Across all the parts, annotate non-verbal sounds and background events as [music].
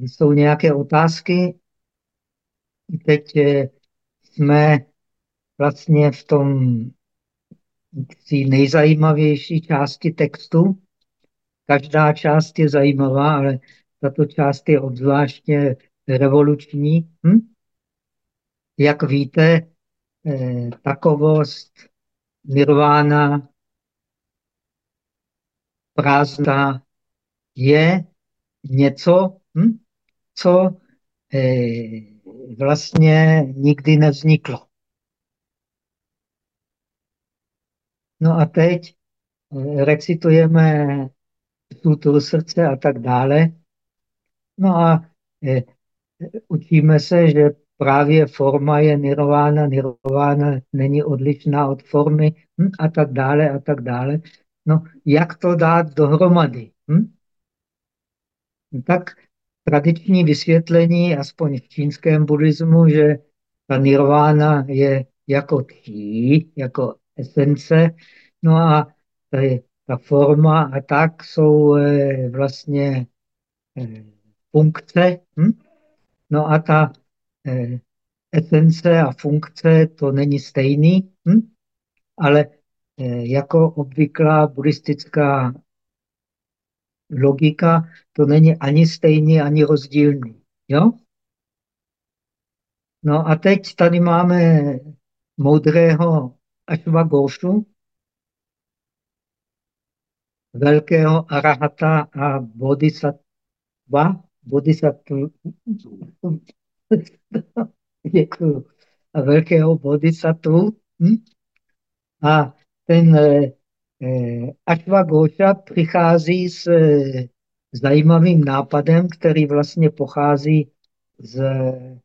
jsou nějaké otázky. Teď jsme vlastně v tom nejzajímavější části textu. Každá část je zajímavá, ale tato část je obzvláštně revoluční. Hm? Jak víte, eh, takovost, nirvána, prázdná je něco, hm? co eh, vlastně nikdy nevzniklo. No a teď eh, recitujeme sutru srdce a tak dále. No a eh, učíme se, že právě forma je nirvána, nirvána není odlišná od formy hm, a tak dále a tak dále. No, jak to dát dohromady? Hm? Tak tradiční vysvětlení, aspoň v čínském buddhismu, že ta nirvána je jako tí, jako esence, no a ta forma a tak jsou eh, vlastně eh, funkce. Hm? No a ta eh, esence a funkce to není stejný, hm? ale jako obvyklá buddhistická logika, to není ani stejný, ani rozdílný. Jo? No a teď tady máme moudrého Ashwagoshu, velkého arahata a bodhisattva, bodhisattva, a [laughs] velkého bodhisattva. Hm? A ten eh, eh Ashwagosha přichází s eh, zajímavým nápadem, který vlastně pochází z eh,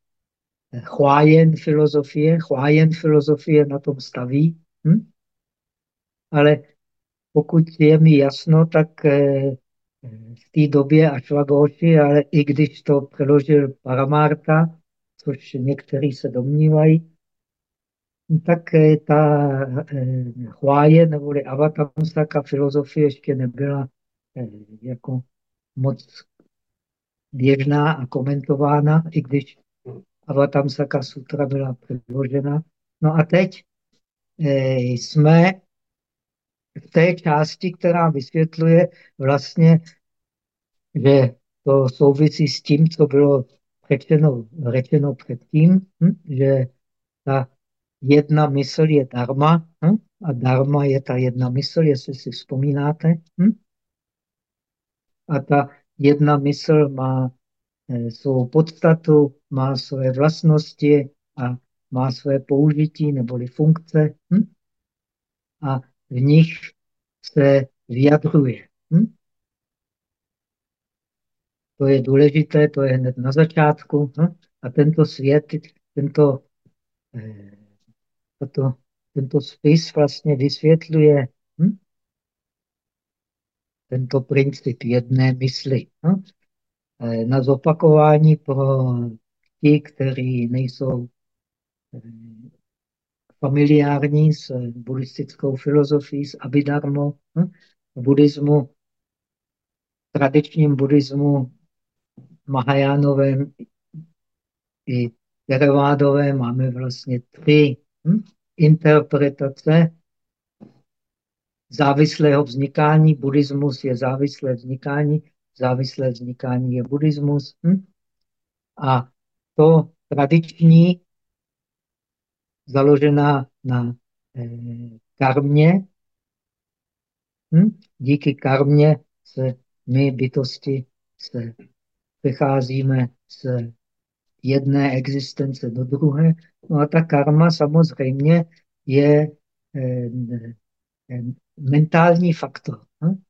Huayen filozofie. Huayen filozofie na tom staví. Hm? Ale pokud je mi jasno, tak v té době Ashwaghoshi, ale i když to přeložil Paramarta, což někteří se domnívají, tak eh, ta eh, Huaye neboli Avatamsaka filozofie ještě nebyla jako moc běžná a komentována, i když Avatamsaka sutra byla předložena. No a teď jsme v té části, která vysvětluje vlastně, že to souvisí s tím, co bylo řečeno, řečeno předtím, hm? že ta jedna mysl je dharma hm? a dharma je ta jedna mysl, jestli si vzpomínáte. Hm? A ta jedna mysl má eh, svou podstatu, má své vlastnosti a má své použití neboli funkce. Hm? A v nich se vyjadruje. Hm? To je důležité, to je hned na začátku. Hm? A tento svět, tento, eh, tato, tento spis vlastně vysvětluje hm? tento princip jedné mysli. Hm? Eh, na zopakování pro ti, kteří nejsou eh, familiární s buddhistickou filozofií, s abhidharmou. Hm? Buddhismu, tradičním buddhismu Mahajánovém i Theravádovém máme vlastně tři hm? interpretace závislého vznikání. Buddhismus je závislé vznikání, závislé vznikání je buddhismus. Hm? A to tradiční založená na eh, karmě. Hm? Díky karmě se my, bytosti, se přecházíme z jedné existence do druhé. No a ta karma samozřejmě je eh, eh, mentální faktor. Hm?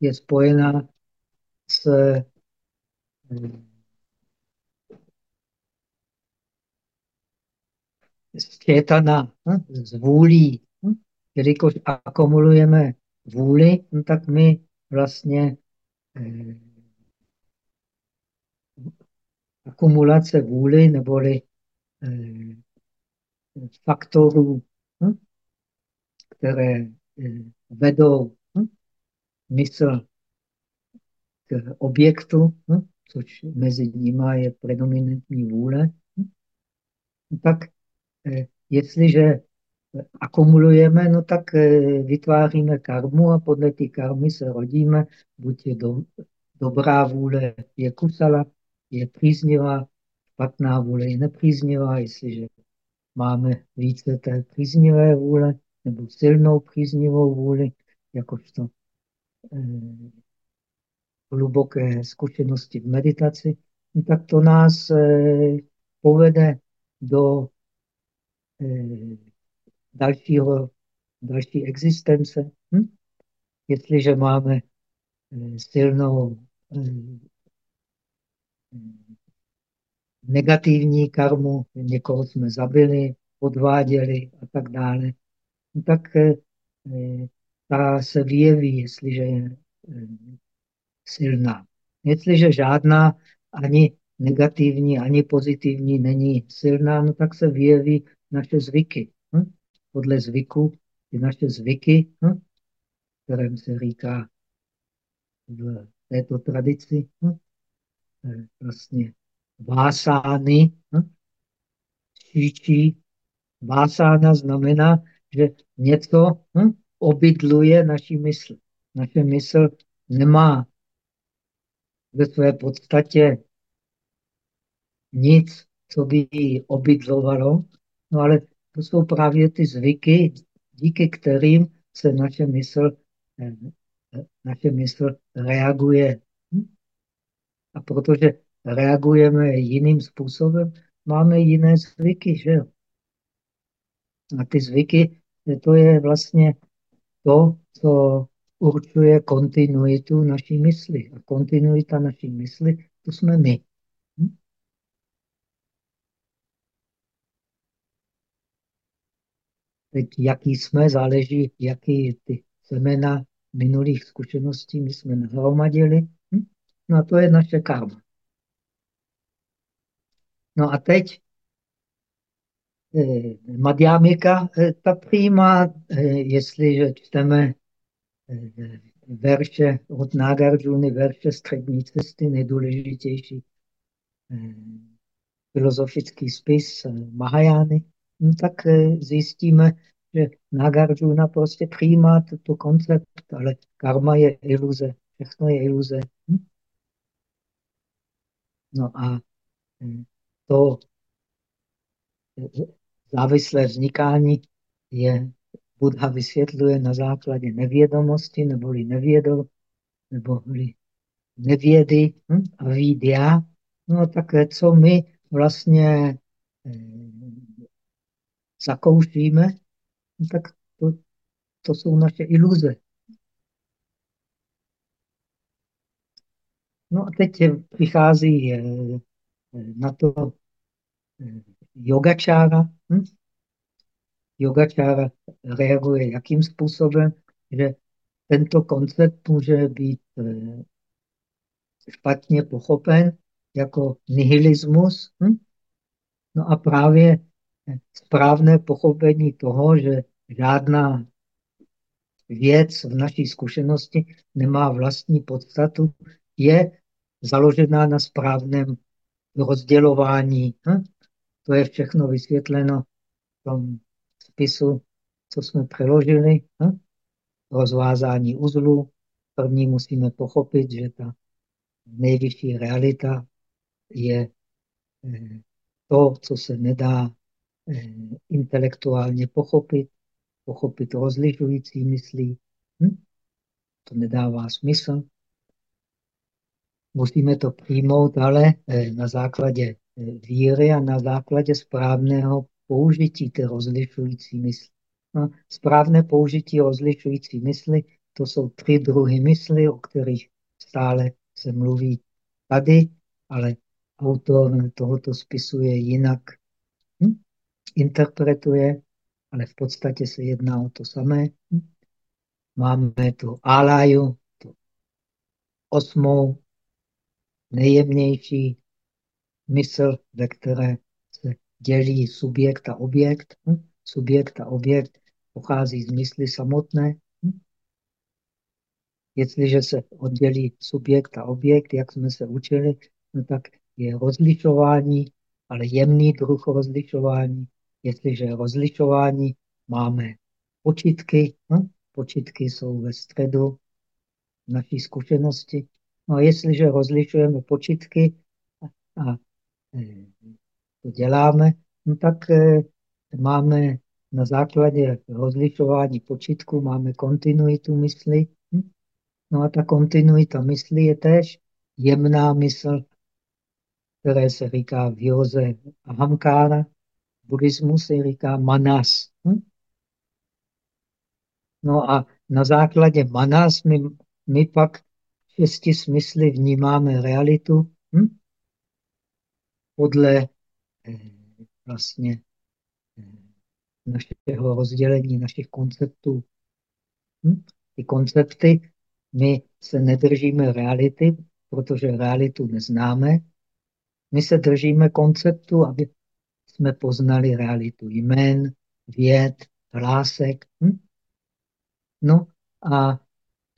Je spojená s z četana, hm? z vůlí. Hm? Jelikož akumulujeme vůli, no tak my vlastně eh, akumulace vůli neboli eh, faktorů, hm? které eh, vedou hm? mysl k objektu, hm? což mezi nimi je predominantní vůle, tak eh, jestliže akumulujeme, no tak eh, vytváříme karmu a podle té karmy se rodíme, buď je do, dobrá vůle je kusala, je příznivá, špatná vůle je nepříznivá, jestliže máme více té příznivé vůle nebo silnou příznivou vůli, jakožto eh, hluboké zkušenosti v meditaci, no tak to nás eh, povede do eh, dalšího, další existence. Hm? Jestliže máme eh, silnou eh, negativní karmu, někoho jsme zabili, podváděli a tak dále, no tak eh, ta se vyjeví, jestliže je silná. Jestliže žádná ani negativní, ani pozitivní není silná, no tak se vyjeví naše zvyky. Hm? Podle zvyku, ty naše zvyky, hm? se říká v této tradici, hm? vlastně vásány, hm? šíčí. Vásána znamená, že něco hm? obydluje naši mysl. Naše mysl nemá ve své podstatě nic, co by ji obydlovalo, no ale to jsou právě ty zvyky, díky kterým se naše mysl, eh, naše mysl reaguje. A protože reagujeme jiným způsobem, máme jiné zvyky, že jo? A ty zvyky, to je vlastně to, co určuje kontinuitu naší mysli. A kontinuita naší mysli, to jsme my. Hm? Teď, jaký jsme, záleží, jaký ty semena minulých zkušeností my jsme nahromadili. Hm? No a to je naše karma. No a teď eh, Madhyamika, eh, ta přijímá, eh, jestliže čteme verše od Nagarjuna, verše střední cesty, nejdůležitější filozofický spis Mahajány, no tak zjistíme, že Nagarjuna prostě přijímá tuto koncept, ale karma je iluze, všechno je iluze. Hm? No a to závislé vznikání je Buddha vysvětluje na základě nevědomosti, neboli nevědol, neboli nevědy hm? a videa. No tak co my vlastně eh, zakoušíme, no, tak to, to jsou naše iluze. No a teď přichází eh, na to yogačára. Hm? yogačára reaguje jakým způsobem, že tento koncept může být eh, špatně pochopen jako nihilismus. Hm? No a právě správné pochopení toho, že žádná věc v naší zkušenosti nemá vlastní podstatu, je založená na správném rozdělování. Hm? To je všechno vysvětleno v tom spisu, co jsme přeložili, hm? rozvázání uzlu. První musíme pochopit, že ta nejvyšší realita je eh, to, co se nedá eh, intelektuálně pochopit, pochopit rozlišující myslí. Hm? To nedává smysl. Musíme to přijmout, ale eh, na základě víry a na základě správného použití té rozlišující mysli. No, správné použití rozlišující mysli, to jsou tři druhy mysli, o kterých stále se mluví tady, ale autor tohoto spisu je jinak hm? interpretuje, ale v podstatě se jedná o to samé. Hm? Máme tu alaju, tu osmou, nejjemnější mysl, ve které dělí subjekt a objekt. Hm? Subjekt a objekt pochází z mysli samotné. Hm? Jestliže se oddělí subjekt a objekt, jak jsme se učili, no tak je rozlišování, ale jemný druh rozlišování. Jestliže rozlišování máme počitky, no, počitky jsou ve středu naší zkušenosti. No a jestliže rozlišujeme počitky a, to děláme, no tak e, máme na základě rozlišování počitku máme kontinuitu mysli. Hm? No a ta kontinuita mysli je též jemná mysl, které se říká v józe ahamkára, v buddhismu se říká manas. Hm? No a na základě manas my, my pak šesti smysly vnímáme realitu? Podle eh, vlastně eh, našeho rozdělení, našich konceptů. Hm? Ty koncepty, my se nedržíme reality, protože realitu neznáme. My se držíme konceptu, aby jsme poznali realitu jmén, věd, hlásek. Hm? No a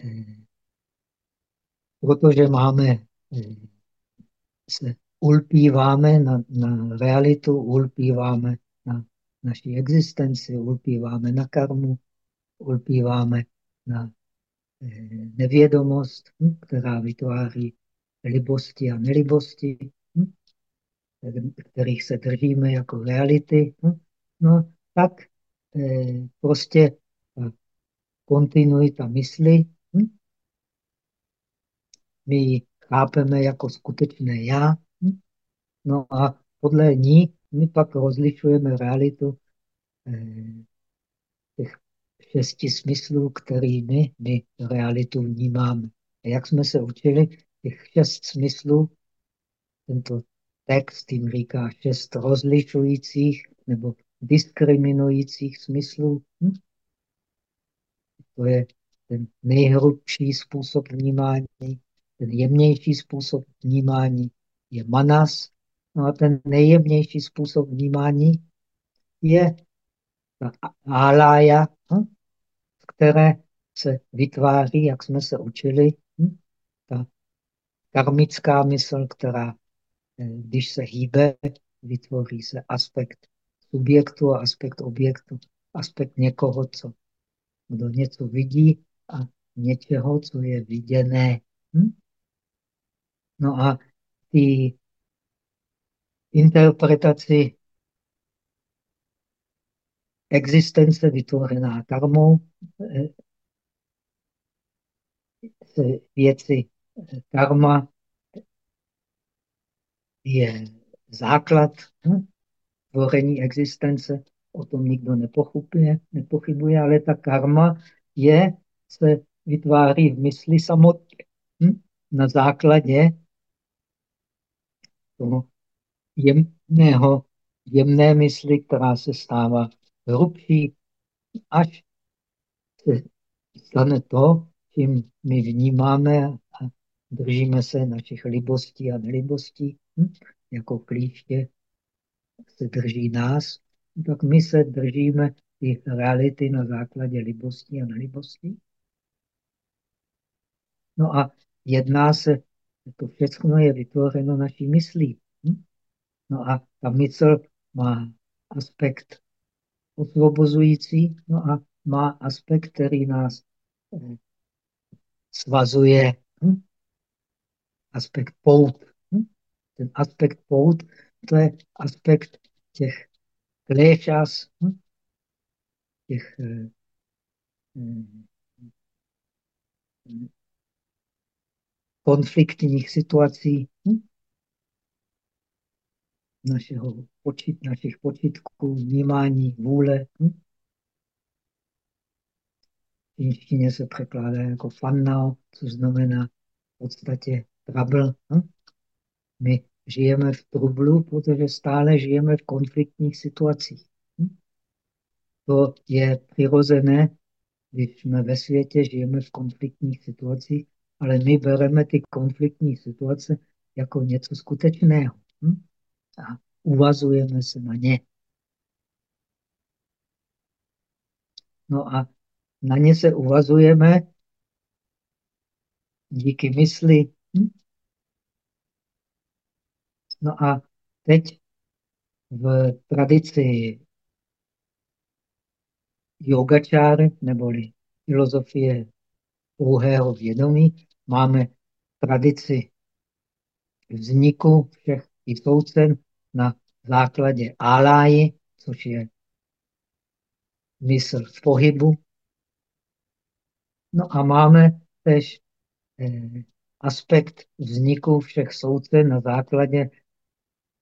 e, protože máme, e, se ulpíváme na, na realitu, ulpíváme na naší existenci, ulpíváme na karmu, ulpíváme na eh, nevědomost, hm, která vytváří libosti a nelibosti, hm, kterých se držíme jako reality. Hm. No tak eh, prostě kontinuita mysli, my ji chápeme jako skutečné já, no a podle ní my pak rozlišujeme realitu eh, těch šesti smyslů, kterými my realitu vnímáme. A jak jsme se učili, těch šest smyslů, tento text jim říká šest rozlišujících nebo diskriminujících smyslů. Hm? To je ten nejhrubší způsob vnímání, ten jemnější způsob vnímání je manas, No a ten nejjemnější způsob vnímání je alája, hm, které se vytváří, jak jsme se učili, hm, ta karmická mysl, která, eh, když se hýbe, vytvoří se aspekt subjektu a aspekt objektu, aspekt někoho, co, kdo něco vidí a něčeho, co je viděné. Hm? No a ty interpretaci existence vytvořená karmou, eh, věci eh, karma je základ hm, tvoření existence, o tom nikdo nepochybuje, nepochybuje, ale ta karma je, se vytváří v mysli samotně hm, na základě toho jemného, jemné mysli, která se stává hrubší, až se stane to, čím my vnímáme a držíme se našich libostí a nelibostí, hm? jako klíště se drží nás, tak my se držíme ty reality na základě libostí a nelibostí. No a jedná se, to všechno je vytvořeno naší myslí. No a ta mysl má aspekt osvobozující, no a má aspekt, který nás eh, svazuje, hm? aspekt pout. Hm? Ten aspekt pout, to je aspekt těch kléšas, hm? těch eh, eh, konfliktních situací? Našeho počít, našich počitků, vnímání, vůle. Hm? V čínštině se překládá jako fannao, což znamená v podstatě trouble. Hm? My žijeme v trublu, protože stále žijeme v konfliktních situacích. Hm? To je přirozené, když jsme ve světě, žijeme v konfliktních situacích, ale my bereme ty konfliktní situace jako něco skutečného. Hm? A uvazujeme se na ně. No a na ně se uvazujeme díky mysli. Hm? No a teď v tradici yogačáry, neboli filozofie pouhého vědomí, máme tradici vzniku všech i soucen na základě áláji, což je mysl v pohybu. No a máme tež eh, aspekt vzniku všech soucen na základě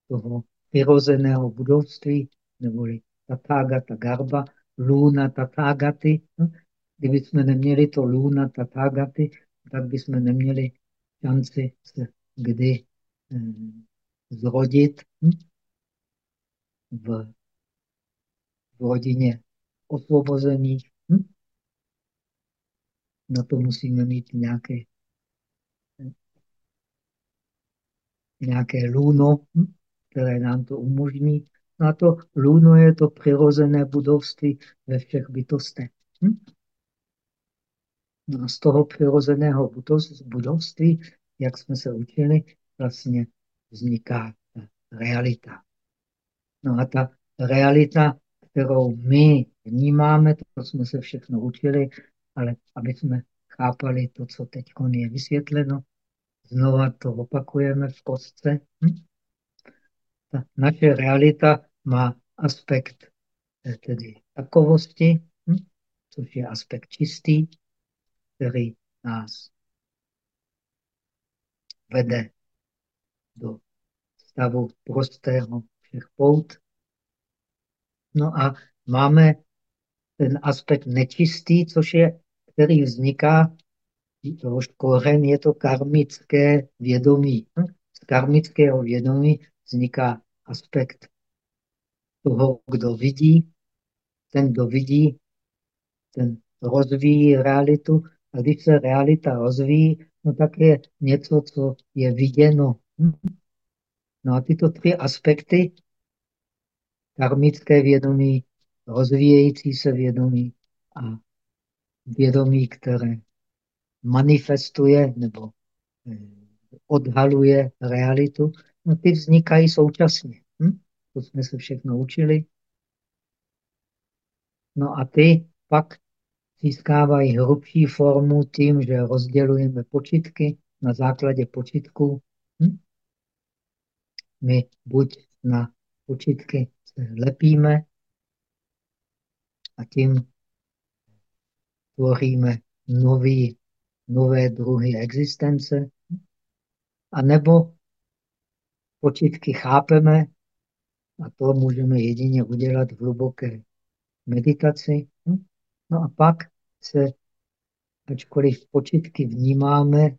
toho přirozeného budovství, neboli Tathagata Garba, Luna Tathagaty. No, kdyby jsme neměli to Luna Tathagaty, tak bychom neměli šanci se kdy hm, zrodit v, v rodině osvobozených. Hm? Na to musíme mít nějaké, nějaké luno, hm? které nám to umožní. Na to luno je to přirozené budovství ve všech bytostech. Hm? No a z toho přirozeného budovství, jak jsme se učili, vlastně vzniká realita. No a ta realita, kterou my vnímáme, to jsme se všechno učili, ale aby jsme chápali to, co teď je vysvětleno, znova to opakujeme v kostce. Hm? Ta naše realita má aspekt eh, tedy takovosti, hm? což je aspekt čistý, který nás vede do stavu prostého všech pout. No a máme ten aspekt nečistý, což je, který vzniká, tohož koren je to karmické vědomí. Z karmického vědomí vzniká aspekt toho, kdo vidí. Ten, kdo vidí, ten rozvíjí realitu. A když se realita rozvíjí, no tak je něco, co je viděno. No a tyto tři aspekty, karmické vědomí, rozvíjející se vědomí a vědomí, které manifestuje nebo eh, odhaluje realitu, no ty vznikají současně. Hm? To jsme se všechno učili. No a ty pak získávají hrubší formu tím, že rozdělujeme počitky na základě počitku. My buď na počitky se lepíme a tím tvoříme nový, nové druhy existence, a nebo počitky chápeme a to můžeme jedině udělat v hluboké meditaci. No a pak se, ačkoliv počitky vnímáme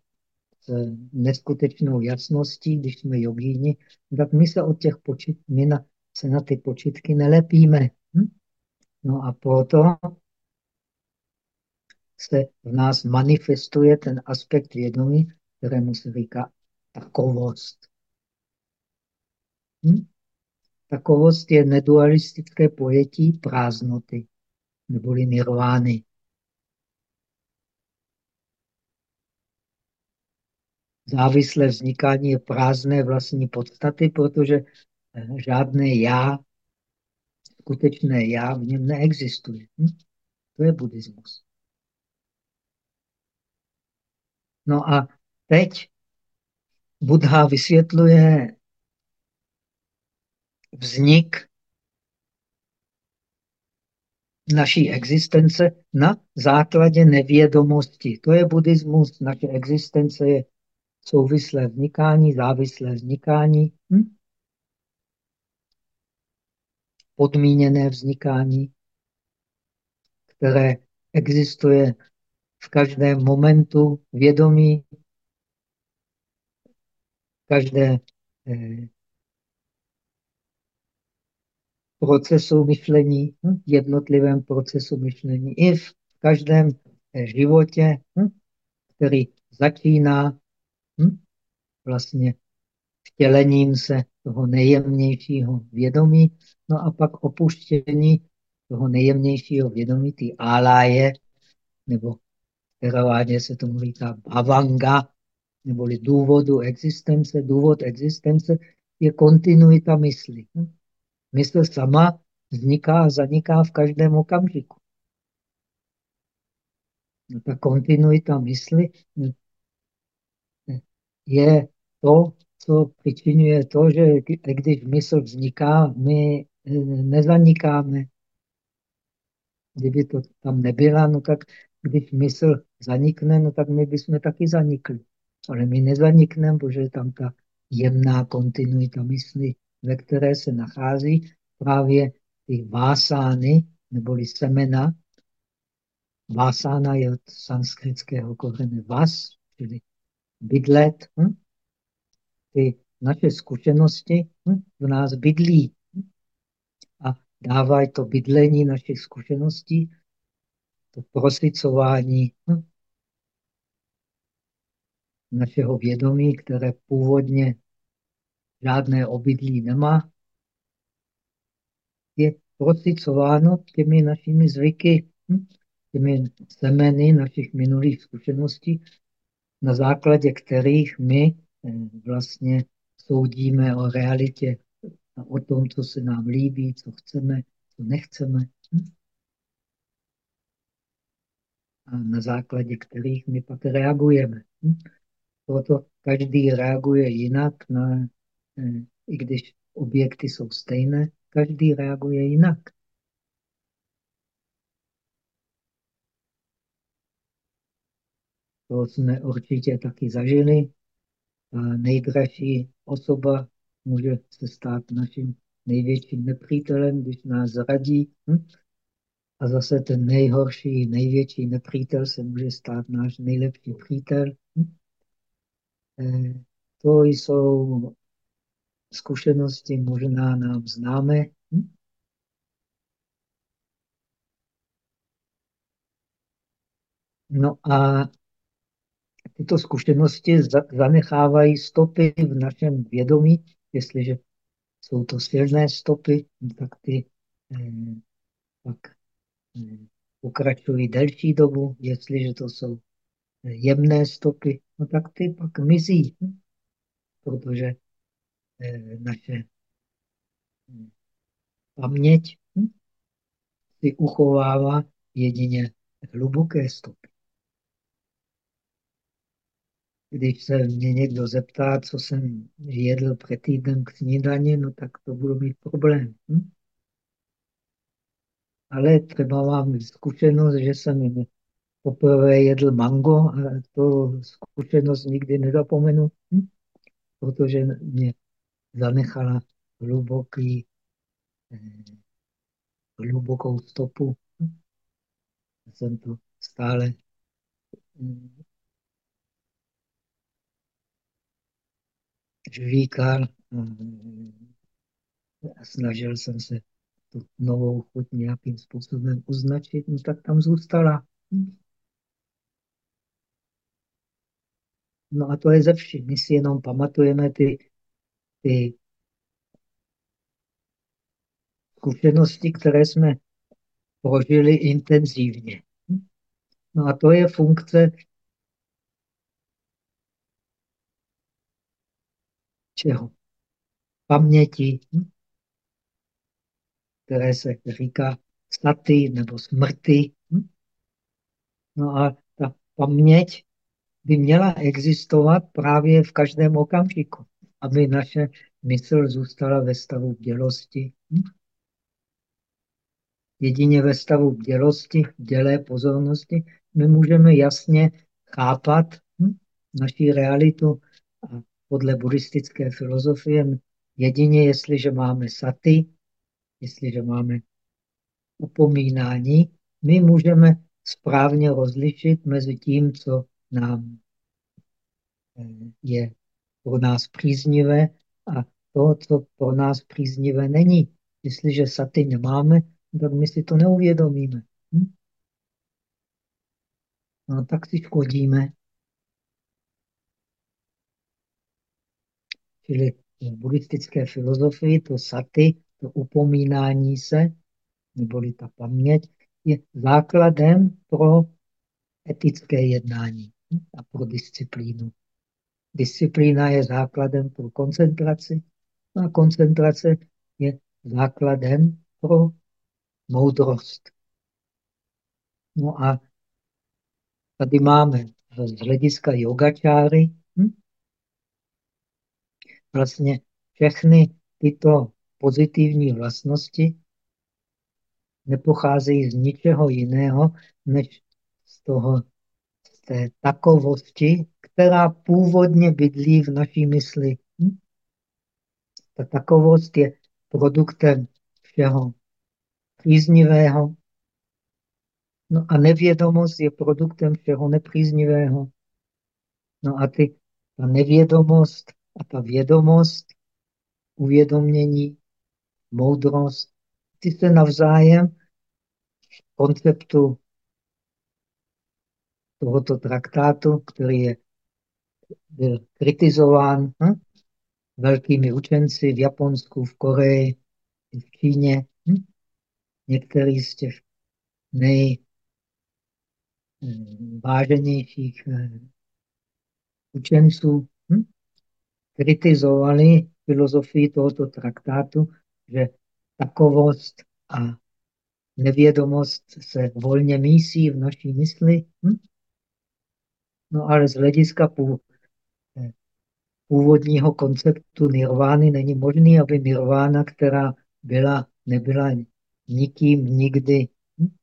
neskutečnou jasností, když jsme jogíni, tak my se od těch počit, my na, se na ty počitky nelepíme. Hm? No a proto se v nás manifestuje ten aspekt vědomí, kterému se říká takovost. Hm? Takovost je nedualistické pojetí prázdnoty, neboli nirvány. Závislé vznikání je prázdné vlastní podstaty, protože eh, žádné já, skutečné já v něm neexistuje. Hm? To je buddhismus. No a teď Buddha vysvětluje vznik naší existence na základě nevědomosti. To je buddhismus. Naše existence je souvislé vznikání, závislé vznikání, hm? podmíněné vznikání, které existuje v každém momentu vědomí, každé eh, procesu myšlení, hm? jednotlivém procesu myšlení, i v každém eh, životě, hm? který začíná hm? vlastně vtělením se toho nejjemnějšího vědomí, no a pak opuštění toho nejjemnějšího vědomí, ty áláje, nebo v se tomu říká bhavanga, neboli důvodu existence, důvod existence, je kontinuita mysli. Mysl sama vzniká a zaniká v každém okamžiku. No, ta kontinuita mysli je to, co přičinuje to, že když mysl vzniká, my eh, nezanikáme. Kdyby to tam nebyla, no tak když mysl zanikne, no tak my bychom taky zanikli. Ale my nezanikneme, protože je tam ta jemná kontinuita mysli, ve které se nachází právě ty vásány, neboli semena. Vásána je od sanskritského kořene vas, čili bydlet. Hm? Ty naše zkušenosti hm? v nás bydlí. Hm? A dávají to bydlení našich zkušeností, to prosicování hm? našeho vědomí, které původně žádné obydlí nemá, je prosicováno těmi našimi zvyky, hm? těmi semeny našich minulých zkušeností, na základě kterých my eh, vlastně soudíme o realitě a o tom, co se nám líbí, co chceme, co nechceme. A na základě kterých my pak reagujeme. Proto každý reaguje jinak, na, eh, i když objekty jsou stejné, každý reaguje jinak. To jsme určitě taky zažili. A nejdražší osoba může se stát naším největším nepřítelem, když nás zradí. Hm? A zase ten nejhorší, největší nepřítel se může stát náš nejlepší přítel. Hm? Eh, to jsou zkušenosti možná nám známe. Hm? No a tyto zkušenosti zanechávají stopy v našem vědomí. Jestliže jsou to silné stopy, tak ty eh, pak eh, pokračují delší dobu. Jestliže to jsou jemné stopy, no tak ty pak mizí, hm? protože eh, naše hm, paměť hm? si uchovává jedině hluboké stopy. Když se mě někdo zeptá, co jsem jedl před týdnem k snídani, no tak to budu mít problém. Hm? Ale třeba mám zkušenost, že jsem poprvé jedl mango a to zkušenost nikdy nezapomenu, hm? protože mě zanechala hluboký, eh, hlubokou stopu. Hm? Jsem to stále žvíkal a snažil jsem se tu novou chuť nějakým způsobem označit, no tak tam zůstala. No a to je ze vším. My si jenom pamatujeme ty, ty zkušenosti, které jsme prožili intenzivně. No a to je funkce čeho? Paměti, které se říká staty nebo smrti. No a ta paměť by měla existovat právě v každém okamžiku, aby naše mysl zůstala ve stavu bdělosti. Jedině ve stavu bdělosti, bdělé pozornosti, my můžeme jasně chápat naši realitu podle buddhistické filozofie jedině jestliže máme saty, jestliže máme upomínání, my můžeme správně rozlišit mezi tím, co nám eh, je pro nás příznivé a to, co pro nás příznivé není. Jestliže saty nemáme, tak my si to neuvědomíme. Hm? No tak si škodíme. Čili v buddhistické filozofii to saty, to upomínání se, neboli ta paměť, je základem pro etické jednání a pro disciplínu. Disciplína je základem pro koncentraci a koncentrace je základem pro moudrost. No a tady máme z hlediska yogačáry? Vlastně všechny tyto pozitivní vlastnosti nepocházejí z ničeho jiného, než z toho, z té takovosti, která původně bydlí v naší mysli. Hm? Ta takovost je produktem všeho příznivého, no a nevědomost je produktem všeho nepříznivého. No a ty, ta nevědomost a ta vědomost, uvědomění, moudrost, ty se navzájem v konceptu tohoto traktátu, který je, byl kritizován hm? velkými učenci v Japonsku, v Koreji, v Číně. Hm? Některý z těch nejváženějších eh, učenců hm? Kritizovali filozofii tohoto traktátu, že takovost a nevědomost se volně mísí v naší mysli. Hm? No ale z hlediska eh, původního konceptu nirvány není možný, aby nirvána, která byla, nebyla nikým nikdy hm?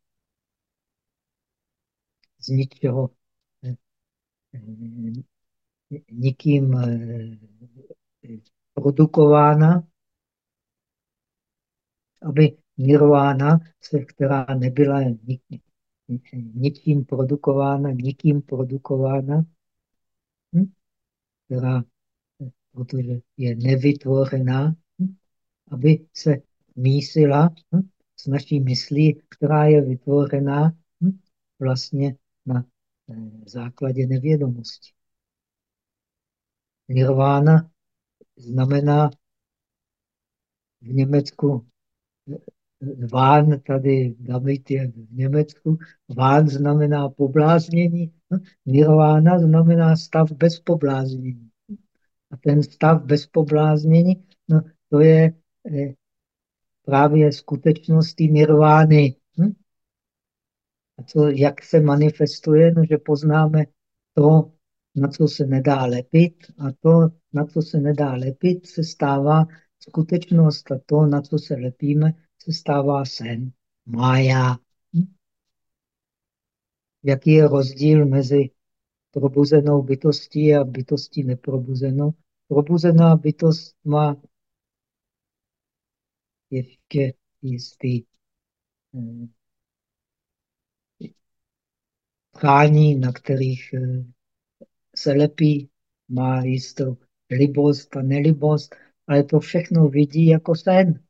z ničeho eh, nikým eh, produkována, aby nirvána, která nebyla nikým produkována, nikým produkována, hm? která, protože je nevytvořená, hm? aby se mísila hm? s naší myslí, která je vytvořená vlastně na eh, základě nevědomosti. Nirvána znamená v Německu Ván, tady Damit je v Německu, ván znamená pobláznění, nirvána znamená stav bez pobláznění. A ten stav bez pobláznění, no, to je eh, právě skutečností nirvány. Hm? A co, jak se manifestuje, no, že poznáme to, na co se nedá lepit a to, na co se nedá lepit, se stává skutečnost a to, na co se lepíme, se stává sen, mája. Hm? Jaký je rozdíl mezi probuzenou bytostí a bytostí neprobuzenou? Probuzená bytost má ještě jistý hm, tkání, na kterých eh, se lepí, má jistou libost a nelibost, ale to všechno vidí jako sen.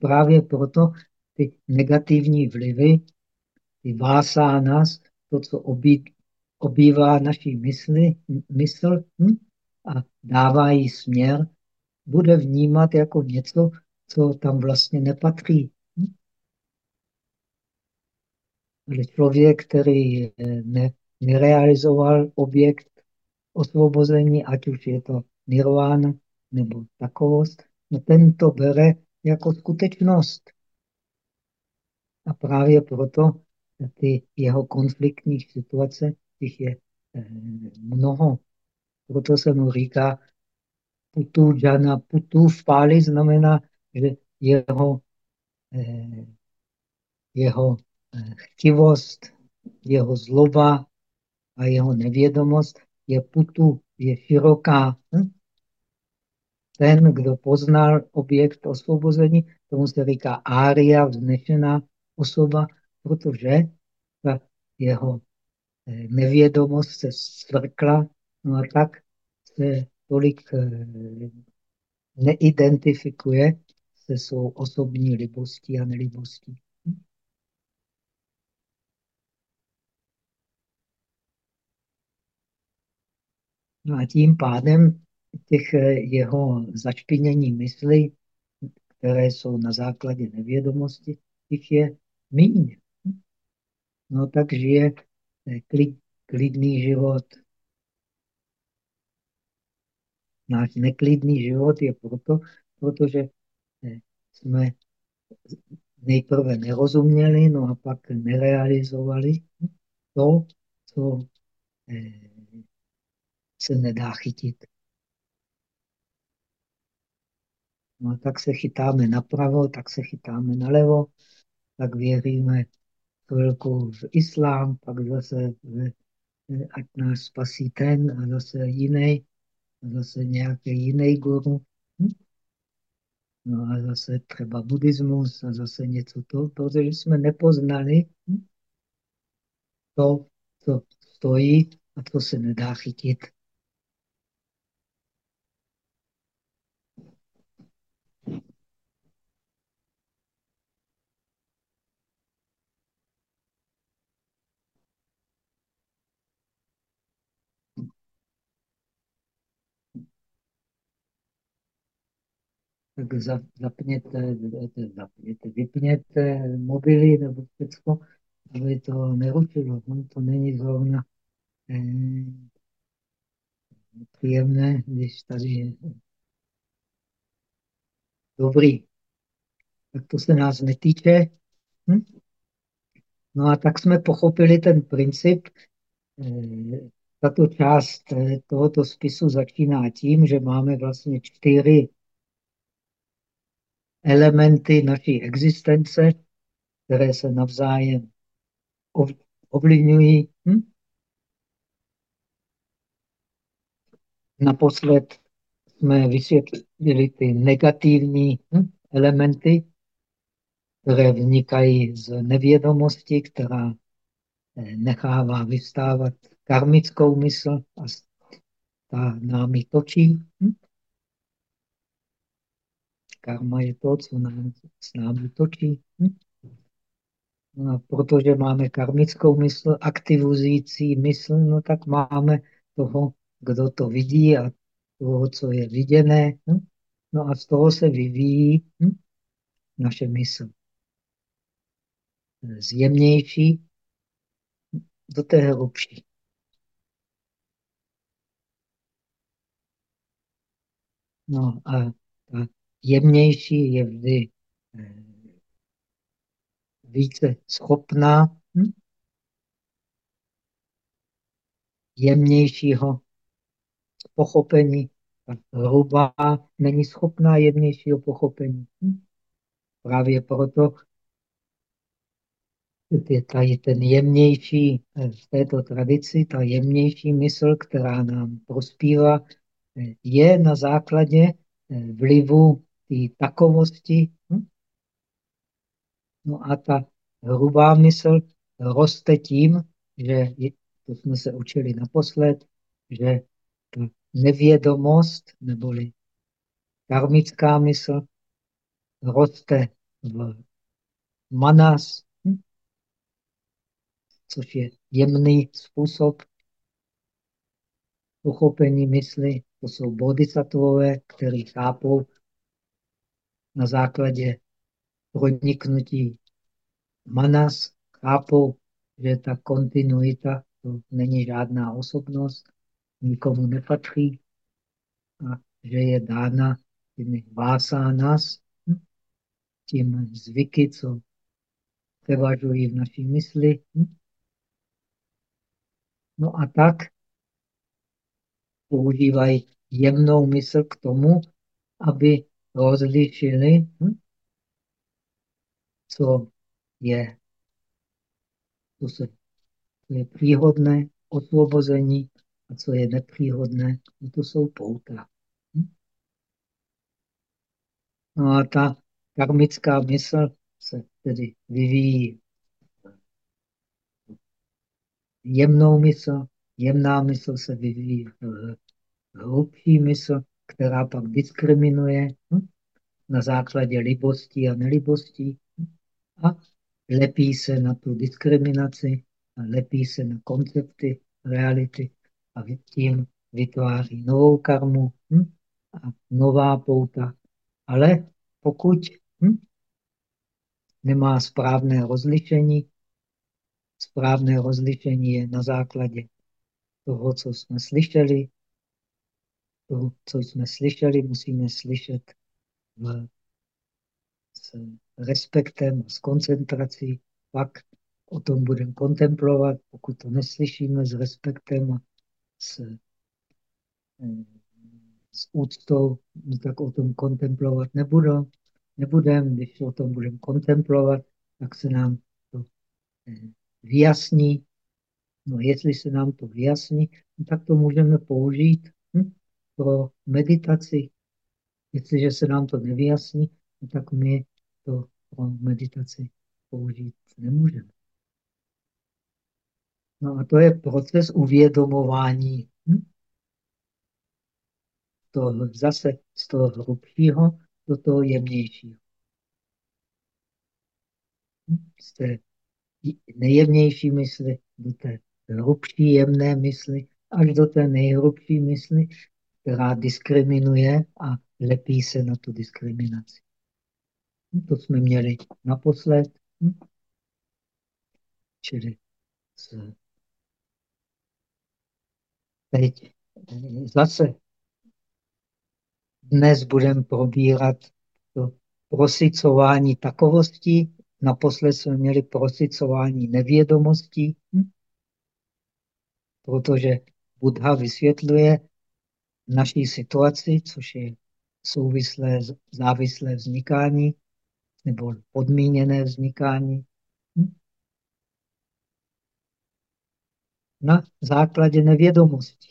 Právě proto ty negativní vlivy, ty vásá nás, to, co obí, obývá naší mysli, mysl hm? a dává jí směr, bude vnímat jako něco, co tam vlastně nepatří. Hm? Ale člověk, který ne, nerealizoval objekt osvobození, ať už je to nirvana nebo takovost, no ten to bere jako skutečnost. A právě proto ty jeho konfliktní situace, těch je eh, mnoho. Proto se mu říká putu jana. Putu v páli znamená, že jeho, eh, jeho eh, chtivost, jeho zloba a jeho nevědomost je putu, je široká. Hm? ten, kdo poznal objekt osvobození, tomu se říká ária, vznešená osoba, protože ta jeho eh, nevědomost se svrkla, no a tak se tolik eh, neidentifikuje se svou osobní libostí a nelibostí. No a tím pádem těch eh, jeho začpinění mysli, které jsou na základě nevědomosti, těch je míň. No tak žije eh, klid, klidný život. náš neklidný život je proto, protože eh, jsme nejprve nerozuměli, no a pak nerealizovali to, co eh, se nedá chytit. No tak se chytáme napravo, tak se chytáme nalevo, tak věříme chvilku v islám, pak zase v, ať nás spasí ten a zase jiný, a zase nějaký jiný guru. Hm? No a zase třeba buddhismus a zase něco to, protože jsme nepoznali hm? to, co stojí a co se nedá chytit. Tak zapněte, zapněte, vypněte mobily nebo všechno, aby to nerušilo. No, to není zrovna eh, příjemné, když tady je dobrý. Tak to se nás netýče. Hm? No a tak jsme pochopili ten princip. Eh, tato část eh, tohoto spisu začíná tím, že máme vlastně čtyři elementy naší existence, které se navzájem ovlivňují. Hm? Naposled jsme vysvětlili ty negativní hm, elementy, které vznikají z nevědomosti, která eh, nechává vystávat karmickou mysl a ta námi točí. Hm? Karma je to, co nám, s námi točí. Hm? No a protože máme karmickou mysl, aktivující mysl, no tak máme toho, kdo to vidí a toho, co je viděné. Hm? No a z toho se vyvíjí hm? naše mysl. Z jemnější do té hrubší. No a jemnější je vždy eh, více schopná hm? jemnějšího pochopení. Hrubá není schopná jemnějšího pochopení. Hm? Právě proto je tady ten jemnější eh, v této tradici, ta jemnější mysl, která nám prospívá, eh, je na základě vlivu té takovosti. Hm? No a ta hrubá mysl roste tím, že, to jsme se učili naposled, že ta nevědomost, neboli karmická mysl, roste v manas, hm? což je jemný způsob pochopení mysli. To jsou bodhisattvové, kteří chápou na základě proniknutí manas, chápou, že ta kontinuita to není žádná osobnost, nikomu nepatří a že je dána těmi vásánas, hm? tím zvyky, co převažují v naší mysli. Hm? No a tak používají jemnou mysl k tomu, aby rozlišili, hm? co je, co, se, co je příhodné osvobození a co je nepříhodné, no to jsou pouta. Hm? No a ta karmická mysl se tedy vyvíjí jemnou mysl, jemná mysl se vyvíjí v hrubší mysl, která pak diskriminuje hm? na základě libosti a nelibosti hm? a lepí se na tu diskriminaci a lepí se na koncepty reality a tím vytváří novou karmu hm? a nová pouta. Ale pokud nemá správné rozlišení, správné rozlišení je na základě toho, co jsme slyšeli, To, co jsme slyšeli, musíme slyšet v, s respektem, s koncentrací, pak o tom budeme kontemplovat. Pokud to neslyšíme s respektem a s, s úctou, no tak o tom kontemplovat nebudeme. Nebudeme, když o tom budeme kontemplovat, tak se nám to eh, vyjasní. No jestli se nám to vyjasní, no tak to můžeme použít pro meditaci. Jestliže se nám to nevyjasní, tak my to pro meditaci použít nemůžeme. No a to je proces uvědomování. Hm? To zase z toho hrubšího do toho jemnějšího. Hm? Z té nejjemnější mysli do té hrubší jemné mysli až do té nejhrubší mysli, která diskriminuje a lepí se na tu diskriminaci. Hm? To jsme měli naposled. Hm? Čili Teď zase dnes budeme probírat to prosicování takovostí. Naposled jsme měli prosicování nevědomostí, hm? protože Buddha vysvětluje naší situaci, což je souvislé, závislé vznikání nebo podmíněné vznikání. Hm? na základě nevědomosti.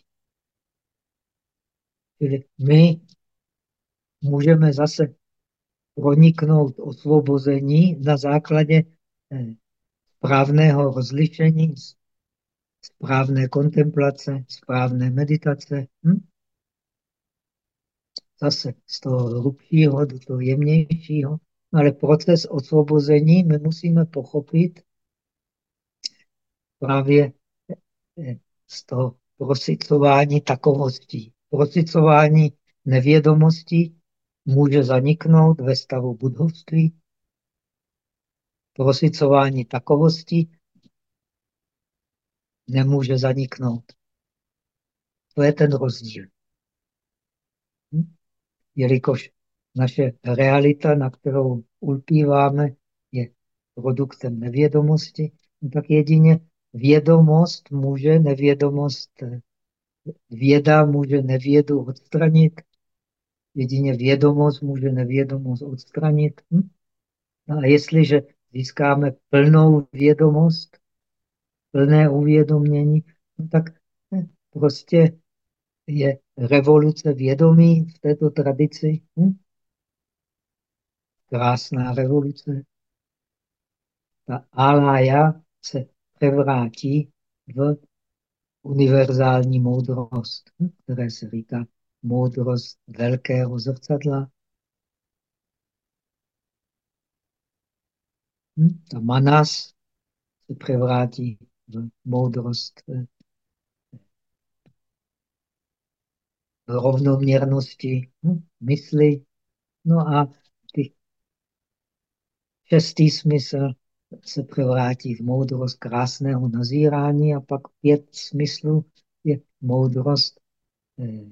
Čili my můžeme zase proniknout osvobození na základě eh, správného rozlišení, správné kontemplace, správné meditace. Hm? Zase z toho hrubšího do toho jemnějšího. Ale proces osvobození my musíme pochopit právě z toho prosicování takovostí. Prosicování nevědomostí může zaniknout ve stavu budovství. Prosicování takovostí nemůže zaniknout. To je ten rozdíl. Hm? Jelikož naše realita, na kterou ulpíváme, je produktem nevědomosti, no tak jedině vědomost může nevědomost, věda může nevědu odstranit, jedině vědomost může nevědomost odstranit. Hm? No a jestliže získáme plnou vědomost, plné uvědomění, no tak hm, prostě je revoluce vědomí v této tradici. Hm? Krásná revoluce. Ta alaya se převrátí v univerzální moudrost, které se říká moudrost velkého zrcadla. Hm? Ta manas se převrátí v moudrost rovnoměrnosti mysli. No a šestý smysl se převrátí v moudrost krásného nazírání a pak pět smyslů je moudrost eh,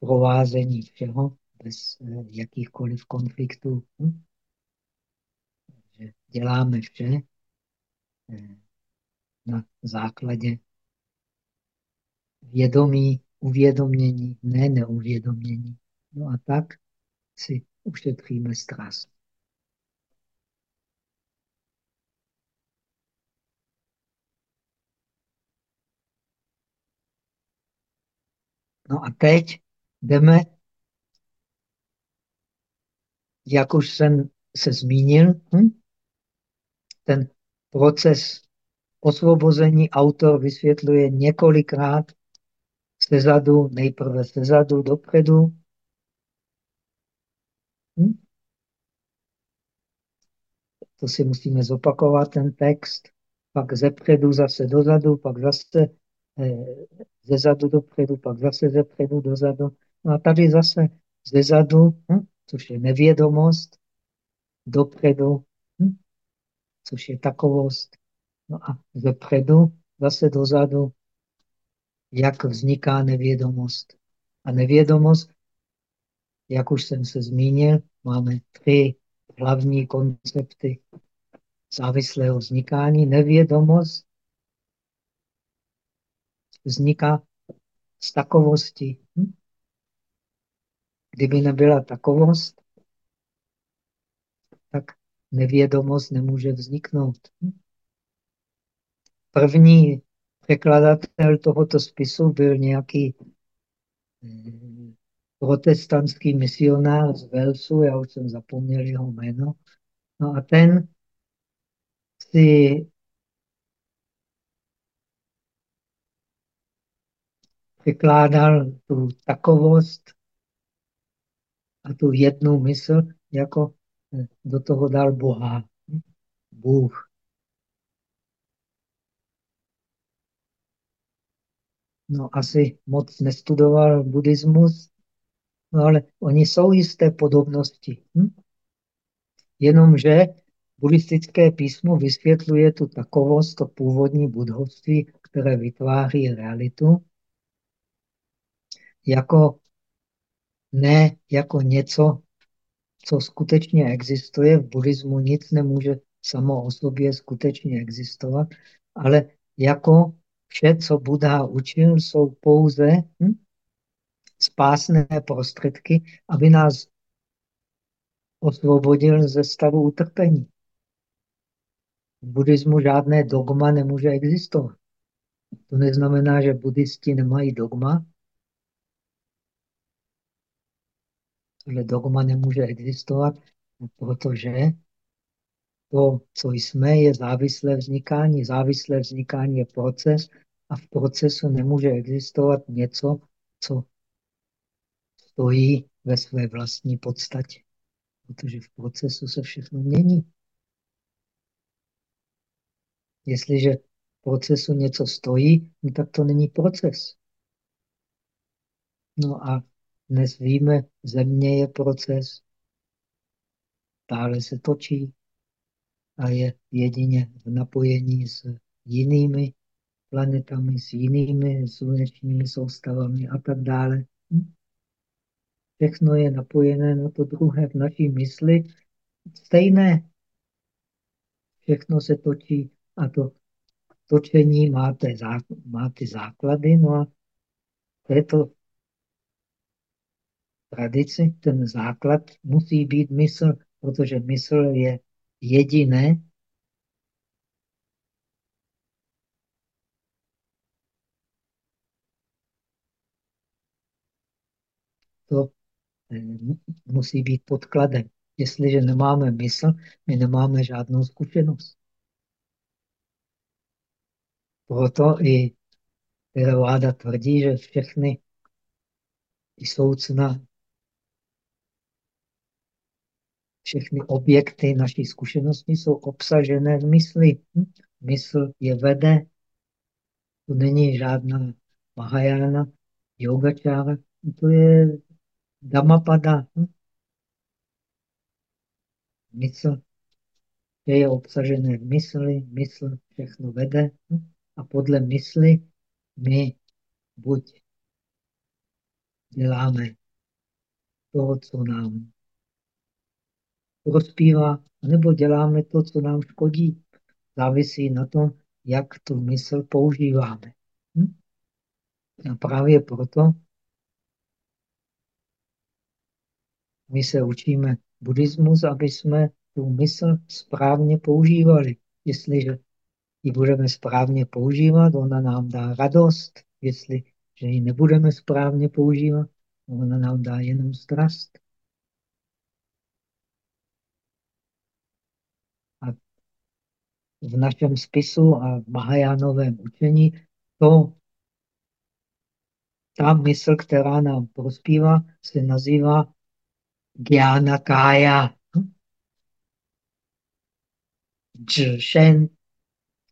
provázení všeho bez eh, jakýchkoliv konfliktů. Hm? Že děláme vše eh, na základě vědomí, uvědomění, ne neuvědomění. No a tak si ušetříme strast. No a teď jdeme, jak už jsem se zmínil, hm? ten proces osvobození autor vysvětluje několikrát sezadu, nejprve sezadu dopředu. Hm? To si musíme zopakovat, ten text. Pak zepředu zase dozadu, pak zase eh, ze zadu dopředu, pak zase ze předu dozadu. No a tady zase ze zadu, hm, což je nevědomost, dopředu, hm, což je takovost. No a ze předu zase dozadu, jak vzniká nevědomost. A nevědomost, jak už jsem se zmínil, máme tři hlavní koncepty závislého vznikání. Nevědomost vzniká z takovosti. Hm? Kdyby nebyla takovost, tak nevědomost nemůže vzniknout. Hm? První překladatel tohoto spisu byl nějaký hm, protestantský misionář z Velsu, já už jsem zapomněl jeho jméno. No a ten si vykládal tu takovost a tu jednu mysl, jako eh, do toho dal Boha. Bůh. No, asi moc nestudoval buddhismus, no, ale oni jsou jisté podobnosti. Hm? Jenomže buddhistické písmo vysvětluje tu takovost, to původní budhovství, které vytváří realitu, jako ne jako něco, co skutečně existuje. V buddhismu nic nemůže samo o sobě skutečně existovat, ale jako vše, co Buddha učil, jsou pouze hm, spásné prostředky, aby nás osvobodil ze stavu utrpení. V buddhismu žádné dogma nemůže existovat. To neznamená, že buddhisti nemají dogma, ale dogma nemůže existovat, protože to, co jsme, je závislé vznikání. Závislé vznikání je proces a v procesu nemůže existovat něco, co stojí ve své vlastní podstatě. Protože v procesu se všechno mění. Jestliže v procesu něco stojí, no tak to není proces. No a dnes víme, země je proces, stále se točí a je jedině v napojení s jinými planetami, s jinými slunečními soustavami a tak dále. Všechno je napojené na to druhé v naší mysli. Stejné. Všechno se točí a to točení máte, máte základy, no a této tradici ten základ musí být mysl, protože mysl je jediné, to eh, musí být podkladem. Jestliže nemáme mysl, my nemáme žádnou zkušenost. Proto i Theravada tvrdí, že všechny jsou cna všechny objekty naší zkušenosti jsou obsažené v mysli. Hm? Mysl je vede. To není žádná Mahajana, yogačára. To je Dhammapada. Hm? Mysl je obsažené v mysli, mysl všechno vede hm? a podle mysli my buď děláme to, co nám prospívá, nebo děláme to, co nám škodí. Závisí na tom, jak tu mysl používáme. Hm? A právě proto my se učíme buddhismus, aby jsme tu mysl správně používali. Jestliže ji budeme správně používat, ona nám dá radost. Jestliže ji nebudeme správně používat, ona nám dá jenom strast. v našem spisu a v Mahajánovém učení, to ta mysl, která nám prospívá, se nazývá Gyana Kaya. Džšen,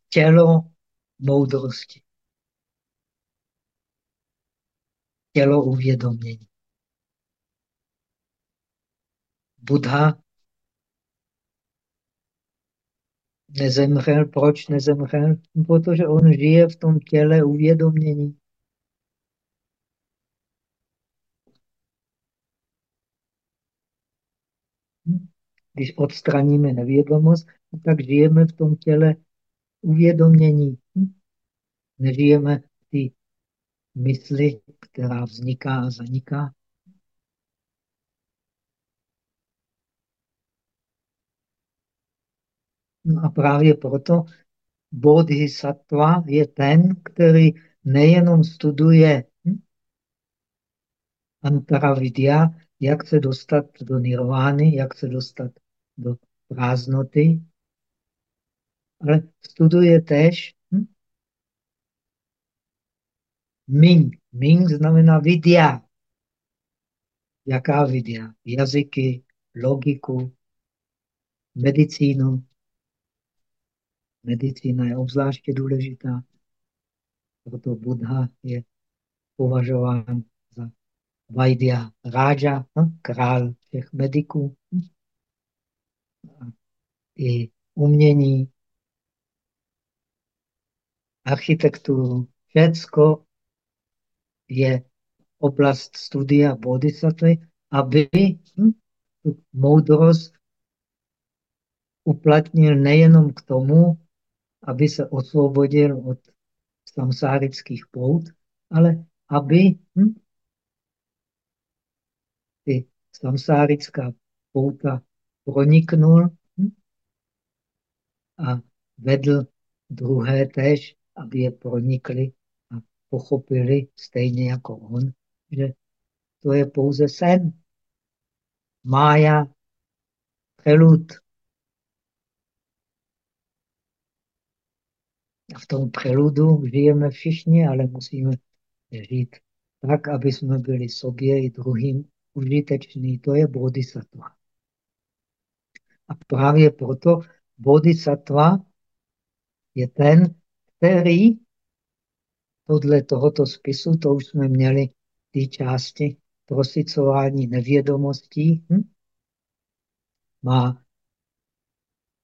tělo moudrosti. Tělo uvědomění. Buddha nezemřel. Proč nezemřel? Protože on žije v tom těle uvědomění. Když odstraníme nevědomost, tak žijeme v tom těle uvědomění. Hm? Nežijeme té mysli, která vzniká a zaniká. No a právě proto bodhisattva je ten, který nejenom studuje hm, antaravidya, jak se dostat do nirvány, jak se dostat do prázdnoty, ale studuje tež hm, Ming. Ming znamená vidya. Jaká vidya? Jazyky, logiku, medicínu. Medicína je obzvláště důležitá, proto Buddha je považován za Vaidya Raja, hm? král všech mediků. I umění, architekturu, všecko je oblast studia bodhisattvy, aby hm, moudrost uplatnil nejenom k tomu, aby se osvobodil od samsárických pout, ale aby hm, ty samsárická pouta proniknul hm, a vedl druhé tež, aby je pronikli a pochopili stejně jako on, že to je pouze sen. Mája, prelud. A v tom preludu žijeme všichni, ale musíme žít tak, aby jsme byli sobě i druhým užiteční. To je bodhisattva. A právě proto bodhisattva je ten, který podle tohoto spisu, to už jsme měli ty části prosicování nevědomostí, hm? má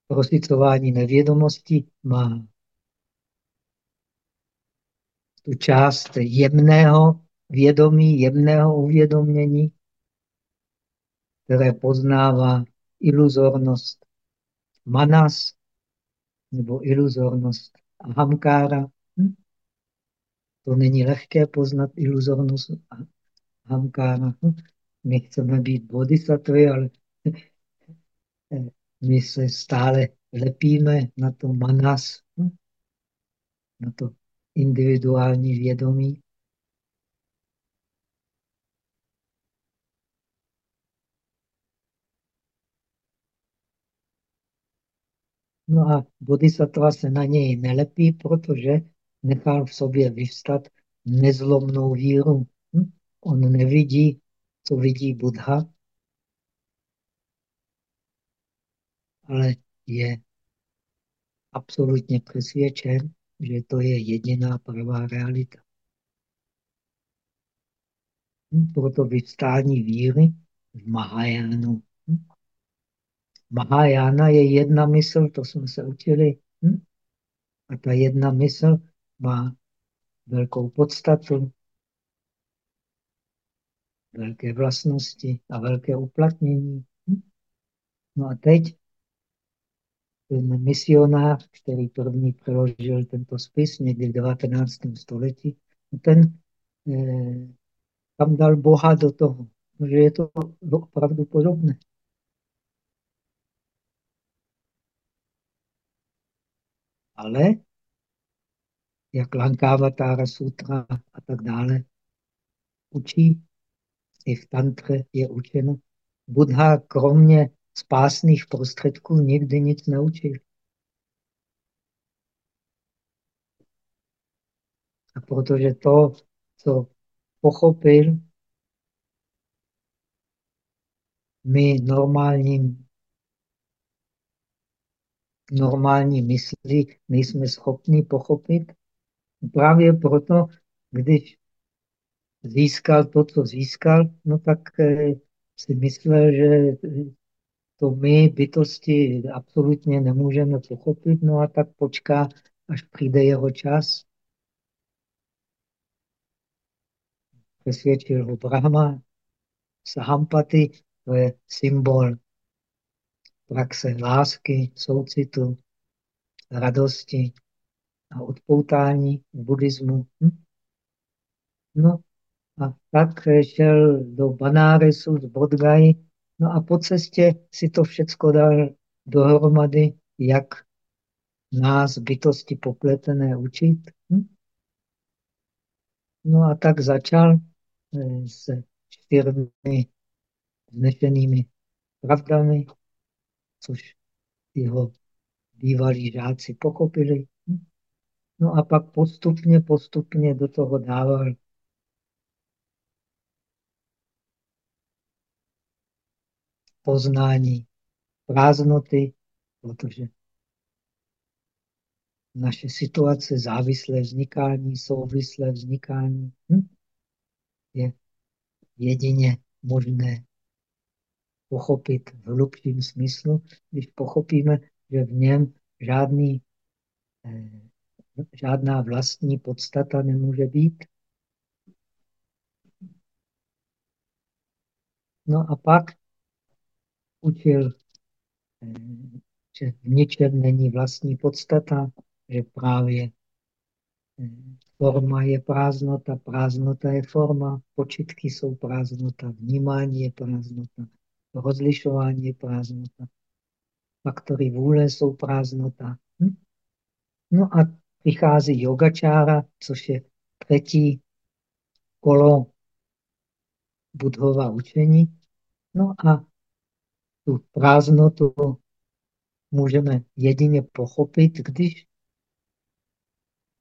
prosicování nevědomostí, má tu část jemného vědomí, jemného uvědomění, které poznává iluzornost manas nebo iluzornost ahamkára. Hm? To není lehké poznat iluzornost ahamkára. Hm? My chceme být bodhisattvy, ale [laughs] my se stále lepíme na to manas, hm? na to individuální vědomí. No a bodhisattva se na něj nelepí, protože nechal v sobě vyvstat nezlomnou víru. Hm? On nevidí, co vidí Buddha, ale je absolutně přesvědčen, že to je jediná pravá realita. Hm? Proto vyvstání víry v Mahajánu. Mahajana je jedna mysl, to jsme se učili. Hm? A ta jedna mysl má velkou podstatu, velké vlastnosti a velké uplatnění. Hm? No a teď ten misionář, který první přeložil tento spis někdy v 19. století, ten eh, tam dal Boha do toho, že je to opravdu podobné. Ale jak Lankavatara sutra a tak dále učí, i v tantře je učeno, Buddha kromě spásných prostředků nikdy nic neučil. A protože to, co pochopil, my normálním normální mysli nejsme schopni pochopit. Právě proto, když získal to, co získal, no tak eh, si myslel, že to my bytosti absolutně nemůžeme pochopit, no a tak počká, až přijde jeho čas. Přesvědčil ho Brahma, Sahampati, to je symbol praxe lásky, soucitu, radosti a odpoutání buddhismu. Hm? No a tak šel do Banáresu z Bodgai. No a po cestě si to všecko dal dohromady, jak nás bytosti popletené učit. Hm? No a tak začal eh, se čtyřmi znešenými pravdami, což jeho bývalí žáci pochopili. No a pak postupně, postupně do toho dával poznání prázdnoty, protože naše situace, závislé vznikání, souvislé vznikání hm? je jedině možné pochopit v hlubším smyslu, když pochopíme, že v něm žádný, eh, žádná vlastní podstata nemůže být. No a pak učil, eh, že v ničem není vlastní podstata, že právě eh, forma je prázdnota, prázdnota je forma, počitky jsou prázdnota, vnímání je prázdnota, rozlišování je prázdnota, faktory vůle jsou prázdnota. Hm? No a přichází yogačára, což je třetí kolo budhova učení. No a tu prázdnotu můžeme jedině pochopit, když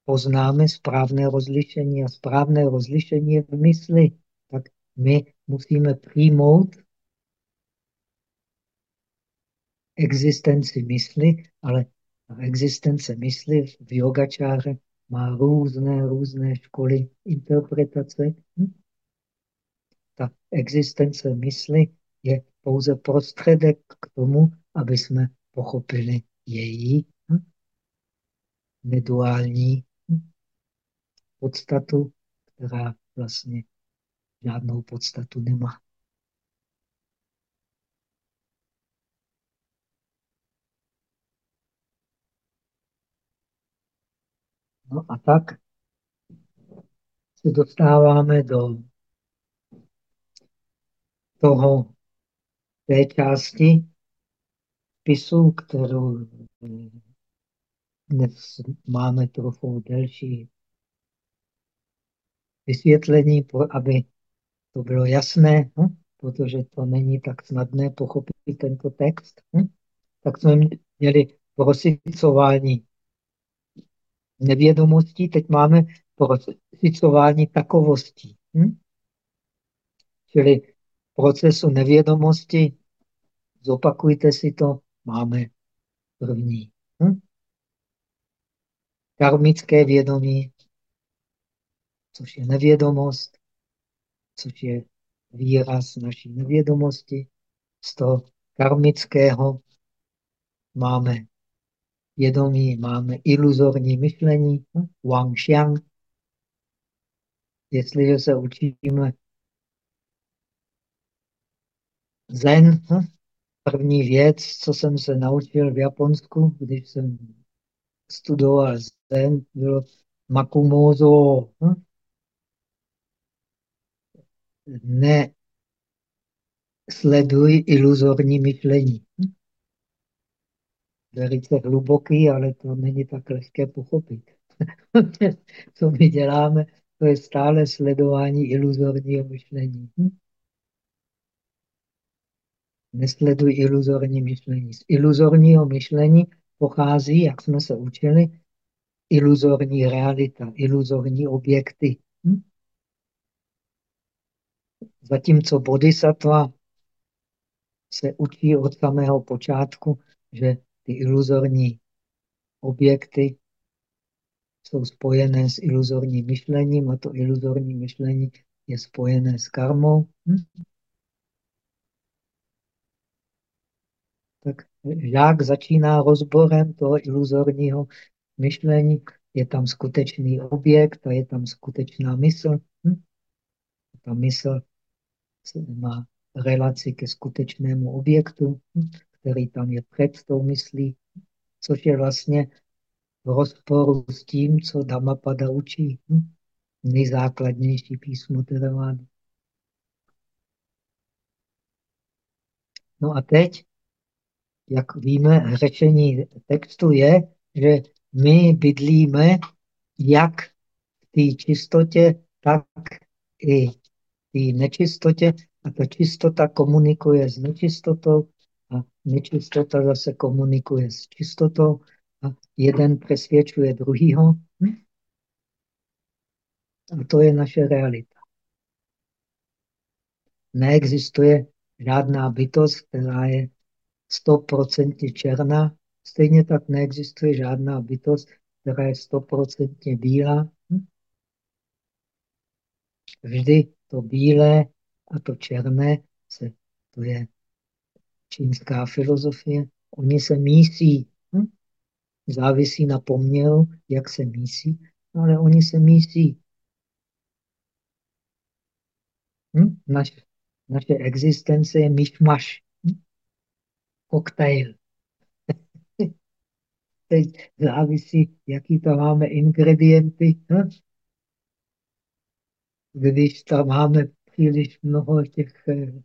poznáme správné rozlišení a správné rozlišení je v mysli. Tak my musíme přijmout existenci mysli, ale existence mysli v yogačáře má různé, různé školy interpretace. Hm? Ta existence mysli je pouze prostředek k tomu, aby jsme pochopili její hm? neduální hm? podstatu, která vlastně žádnou podstatu nemá. No a tak se dostáváme do toho, té části spisu, kterou dnes máme trochu delší vysvětlení, aby to bylo jasné, hm? protože to není tak snadné pochopit tento text. Hm? Tak jsme měli prosicování nevědomostí, teď máme prosicování takovostí. Hm? Čili procesu nevědomosti, zopakujte si to, máme první. Hm? Karmické vědomí, což je nevědomost, což je výraz naší nevědomosti. Z toho karmického máme vědomí, máme iluzorní myšlení, hm? Wang Xiang. Jestliže se učíme Zen, hm? první věc, co jsem se naučil v Japonsku, když jsem studoval Zen, bylo Makumozo. Hm? Ne sleduj iluzorní myšlení. Velice hluboký, ale to není tak lehké pochopit. [laughs] Co my děláme, to je stále sledování iluzorního myšlení. Hm? Nesleduj iluzorní myšlení. Z iluzorního myšlení pochází, jak jsme se učili, iluzorní realita, iluzorní objekty. Hm? Zatímco bodhisattva se učí od samého počátku, že ty iluzorní objekty jsou spojené s iluzorním myšlením a to iluzorní myšlení je spojené s karmou. Hm? tak žák začíná rozborem toho iluzorního myšlení. Je tam skutečný objekt a je tam skutečná mysl. Hm? Ta mysl má relaci ke skutečnému objektu, hm? Který tam je před tou myslí, což je vlastně v rozporu s tím, co Dhammapada učí. Hm? Nejzákladnější písmo Theravada. No a teď, jak víme, řešení textu je, že my bydlíme jak v té čistotě, tak i v té nečistotě. A ta čistota komunikuje s nečistotou a nečistota zase komunikuje s čistotou a jeden přesvědčuje druhýho. Hm? A to je naše realita. Neexistuje žádná bytost, která je stoprocentně černá, stejně tak neexistuje žádná bytost, která je stoprocentně bílá. Hm? Vždy to bílé a to černé, se, to je čínská filozofie, oni se mísí. Hm? Závisí na poměru, jak se mísí, ale oni se mísí. Hm? Naš, naše existence je myšmaš. Hm? Koktejl. [laughs] Teď závisí, jaký tam máme ingredienty. Hm? Když tam máme příliš mnoho těch eh,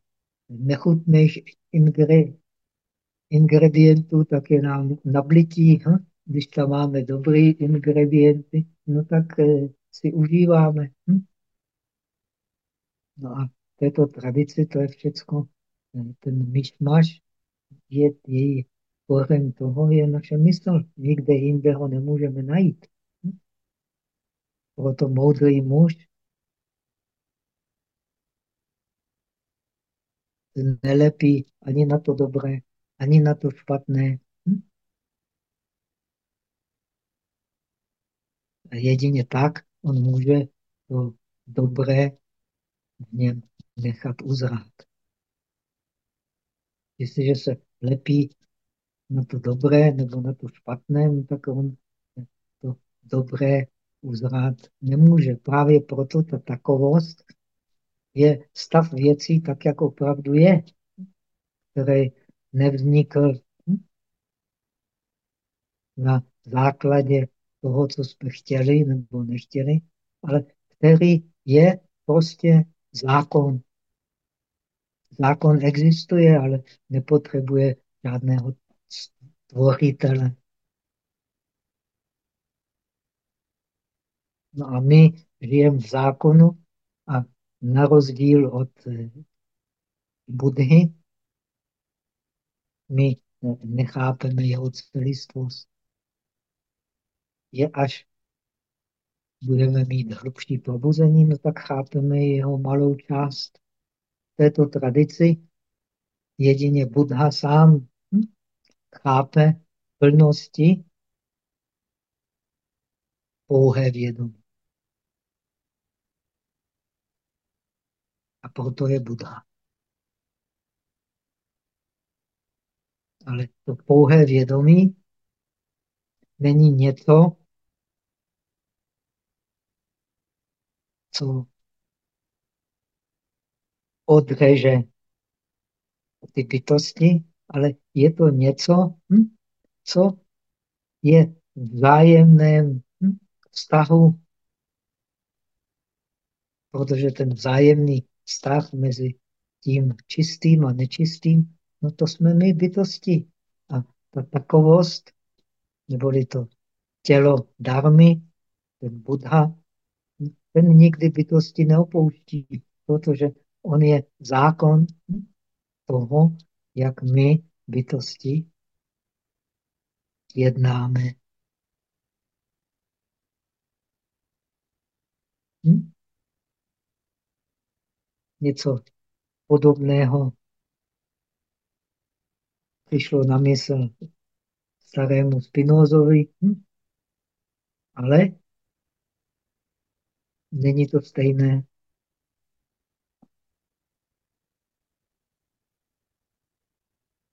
nechutných ingredientů, tak je nám nablití. Hm? Když tam máme dobré ingredienty, no tak eh, si užíváme. Hm? No a této tradici to je všecko, eh, ten myšmaš, je její kořen toho je naše mysl. Nikde jinde ho nemůžeme najít. Hm? Proto moudrý muž nelepí ani na to dobré, ani na to špatné. Hm? A jedině tak on může to dobré v něm nechat uzrát. Jestliže se lepí na to dobré nebo na to špatné, no tak on to dobré uzrát nemůže. Právě proto ta takovost je stav věcí tak, jak opravdu je, který nevznikl na základě toho, co jsme chtěli nebo nechtěli, ale který je prostě zákon. Zákon existuje, ale nepotřebuje žádného stvořitele. No a my žijeme v zákonu a na rozdíl od eh, Budhy, my nechápeme jeho celistvost. Je až budeme mít hlubší probuzení, no tak chápeme jeho malou část této tradici. Jedině Buddha sám hm, chápe plnosti pouhé vědomí. Proto je Buddha. Ale to pouhé vědomí není něco, co odreže ty bytosti, ale je to něco, hm, co je v vzájemném hm, vztahu, protože ten vzájemný vztah mezi tím čistým a nečistým, no to jsme my bytosti. A ta takovost, neboli to tělo darmy, ten Buddha, ten nikdy bytosti neopouští, protože on je zákon toho, jak my bytosti jednáme. Hm? Něco podobného přišlo na mysl starému Spinozovi, hm? ale není to stejné.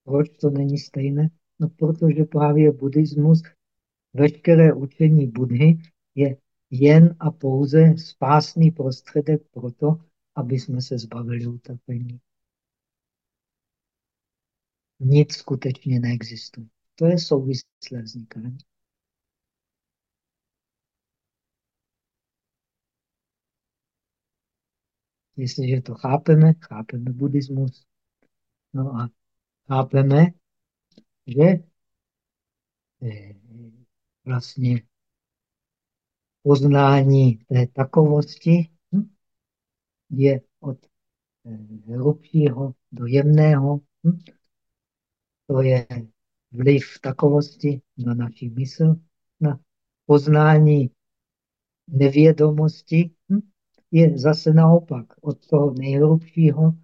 Proč to není stejné? No, protože právě buddhismus, veškeré učení Budhy je jen a pouze spásný prostředek pro to, aby jsme se zbavili utrpení. nic skutečně neexistuje. To je souvislé vznikání. Jestliže to chápeme, chápeme buddhismus. No a chápeme, že eh, vlastně poznání té takovosti je od eh, hrubšího do jemného. Hm. To je vliv takovosti na naši mysl, na poznání nevědomosti. Hm, je zase naopak od toho nejhrubšího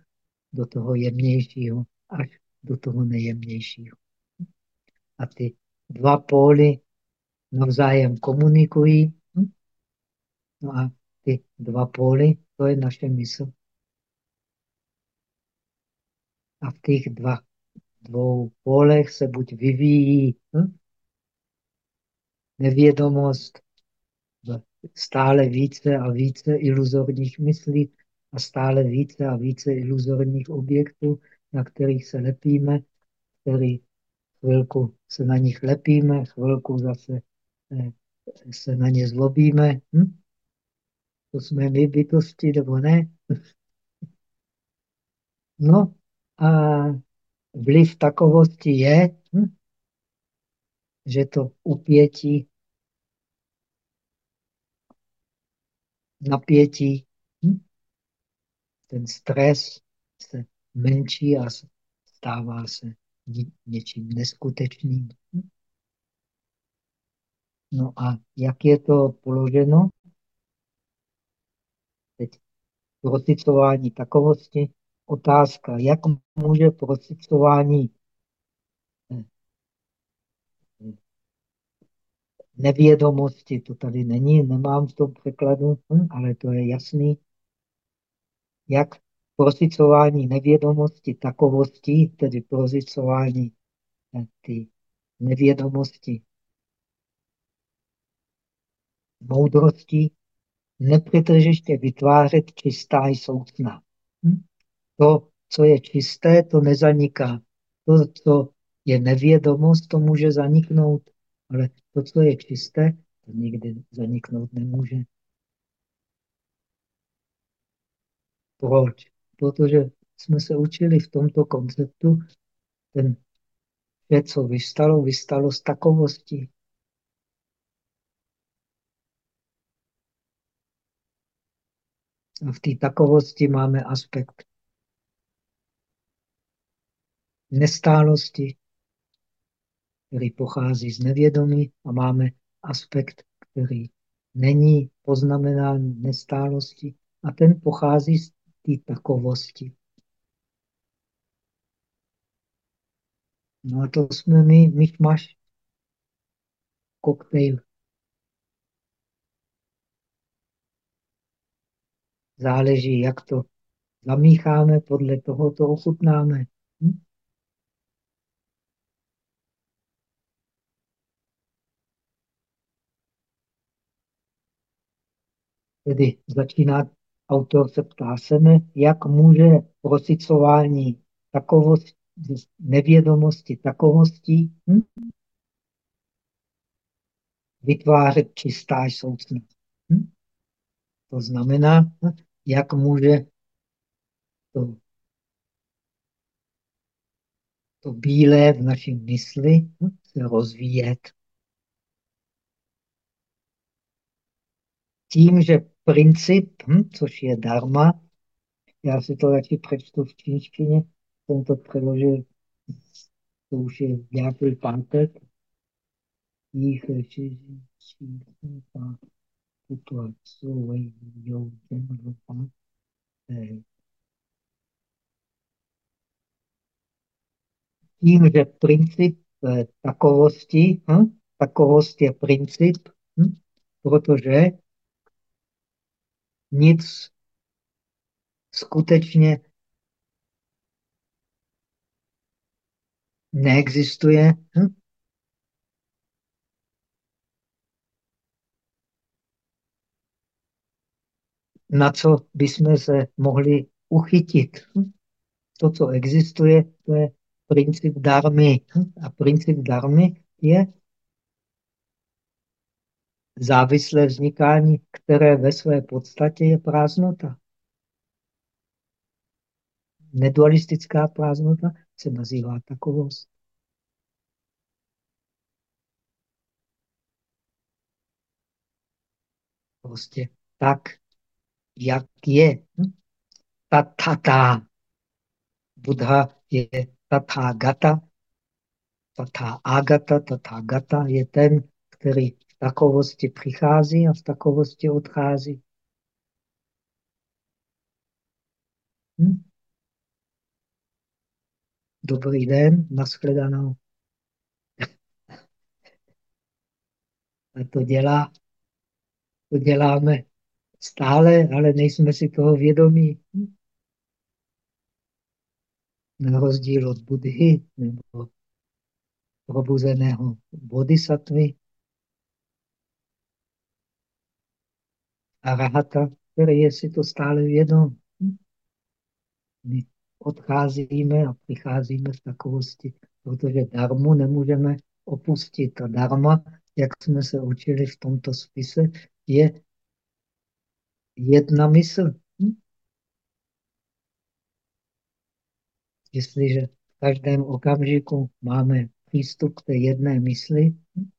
do toho jemnějšího až do toho nejjemnějšího. A ty dva póly navzájem komunikují. Hm? No a ty dva póly, to je naše mysl. A v těch dva, dvou pólech se buď vyvíjí hm? nevědomost stále více a více iluzorních myslí a stále více a více iluzorních objektů, na kterých se lepíme, který chvilku se na nich lepíme, chvilku zase eh, se na ně zlobíme. Hm? To jsme my bytosti, nebo ne? No a vliv takovosti je, hm? že to upětí, napětí, hm? ten stres se menší a stává se něčím neskutečným. No a jak je to položeno? Teď procicování takovosti. Otázka, jak může procicování eh, nevědomosti, to tady není, nemám v tom překladu, hm, ale to je jasný, jak prosicování nevědomosti takovosti, tedy prosicování eh, ty nevědomosti moudrosti, nepřetržitě vytvářet čistá soucna. Hm? To, co je čisté, to nezaniká. To, co je nevědomost, to může zaniknout, ale to, co je čisté, to nikdy zaniknout nemůže. Proč? Protože jsme se učili v tomto konceptu, ten vše, co vystalo, vystalo z takovosti. V té takovosti máme aspekt nestálosti, který pochází z nevědomí a máme aspekt, který není poznamenán nestálosti a ten pochází z té takovosti. No a to jsme my, myšmaš, koktejl. Záleží, jak to zamícháme, podle toho to ochutnáme. Hm? Tedy začíná, autor se ptá se ne, jak může prosicování takovosti, nevědomosti takovostí hm? vytvářet čistá soucnost. Hm? To znamená? Jak může to, to bílé v naší mysli hm? se rozvíjet. Tím, že princip, hm, což je dharma, já si to radši přečtu v čínštině, jsem to přeložil, to už je nějaký pátek, jich tím, že princip eh, takovosti, hm? takovost je princip, hm? protože nic skutečně neexistuje. Hm? Na co bychom se mohli uchytit. To, co existuje, to je princip darmy. A princip darmy je závislé vznikání, které ve své podstatě je prázdnota. Nedualistická prázdnota se nazývá takovost. Prostě tak, jak je. Tatata. Buddha je tathagata. Tatha agata, tathagata je ten, který v takovosti přichází a v takovosti odchází. Hm? Dobrý den, nashledanou. [laughs] A to dělá, to děláme stále, ale nejsme si toho vědomí. Na rozdíl od Budhy nebo probuzeného bodhisattvy a rahata, který je si to stále vědom. My odcházíme a přicházíme v takovosti, protože darmu nemůžeme opustit. A darma, jak jsme se učili v tomto spise, je jedna mysl. Hm? Jestliže v každém okamžiku máme přístup k té jedné mysli, hm?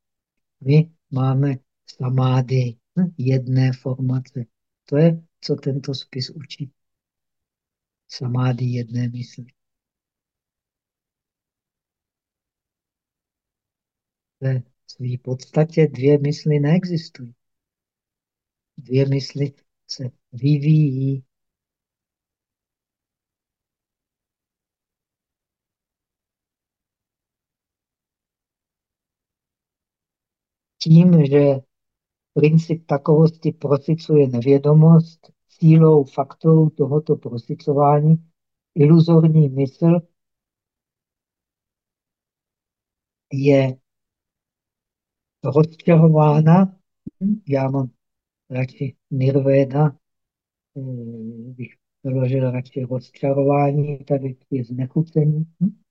my máme samády, hm? jedné formace. To je, co tento spis učí. Samády jedné mysli. Ve své podstatě dvě mysli neexistují. Dvě mysli se vyvíjí. Tím, že princip takovosti prosicuje nevědomost, sílou faktorů tohoto prosicování, iluzorní mysl je rozčarována. Já mám radši nirvéda, eh, bych přeložil radši rozčarování, tady je znechucení. Hm?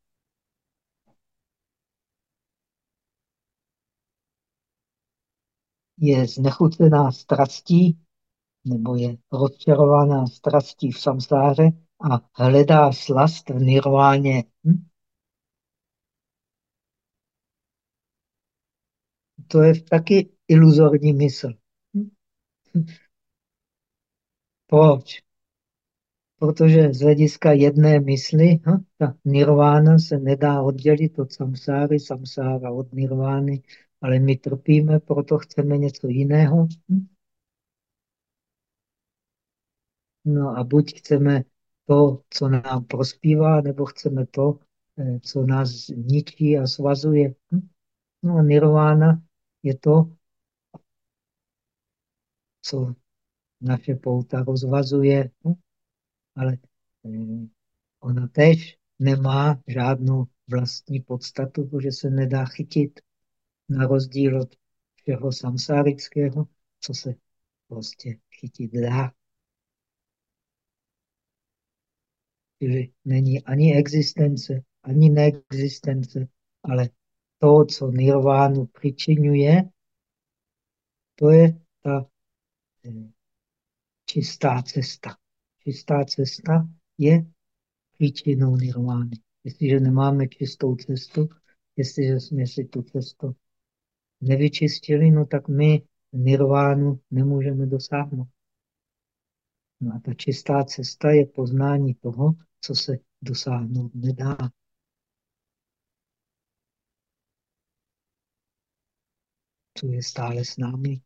Je znechucená strastí, nebo je rozčarovaná strastí v samsáře a hledá slast v nirváně. Hm? To je taky iluzorní mysl. Proč? Protože z hlediska jedné mysli hm, ta nirvána se nedá oddělit od samsáry, samsára od nirvány, ale my trpíme, proto chceme něco jiného. Hm? No a buď chceme to, co nám prospívá, nebo chceme to, eh, co nás ničí a svazuje. Hm? No a nirvána je to, co naše pouta rozvazuje, hm? ale eh, ona tež nemá žádnou vlastní podstatu, protože se nedá chytit na rozdíl od všeho samsárického, co se prostě chytit dá. Čili není ani existence, ani neexistence, ale to, co nirvánu přičinuje, to je ta čistá cesta. Čistá cesta je příčinou nirvány. Jestliže nemáme čistou cestu, jestliže jsme si tu cestu nevyčistili, no tak my nirvánu nemůžeme dosáhnout. No a ta čistá cesta je poznání toho, co se dosáhnout nedá. Co je stále s námi.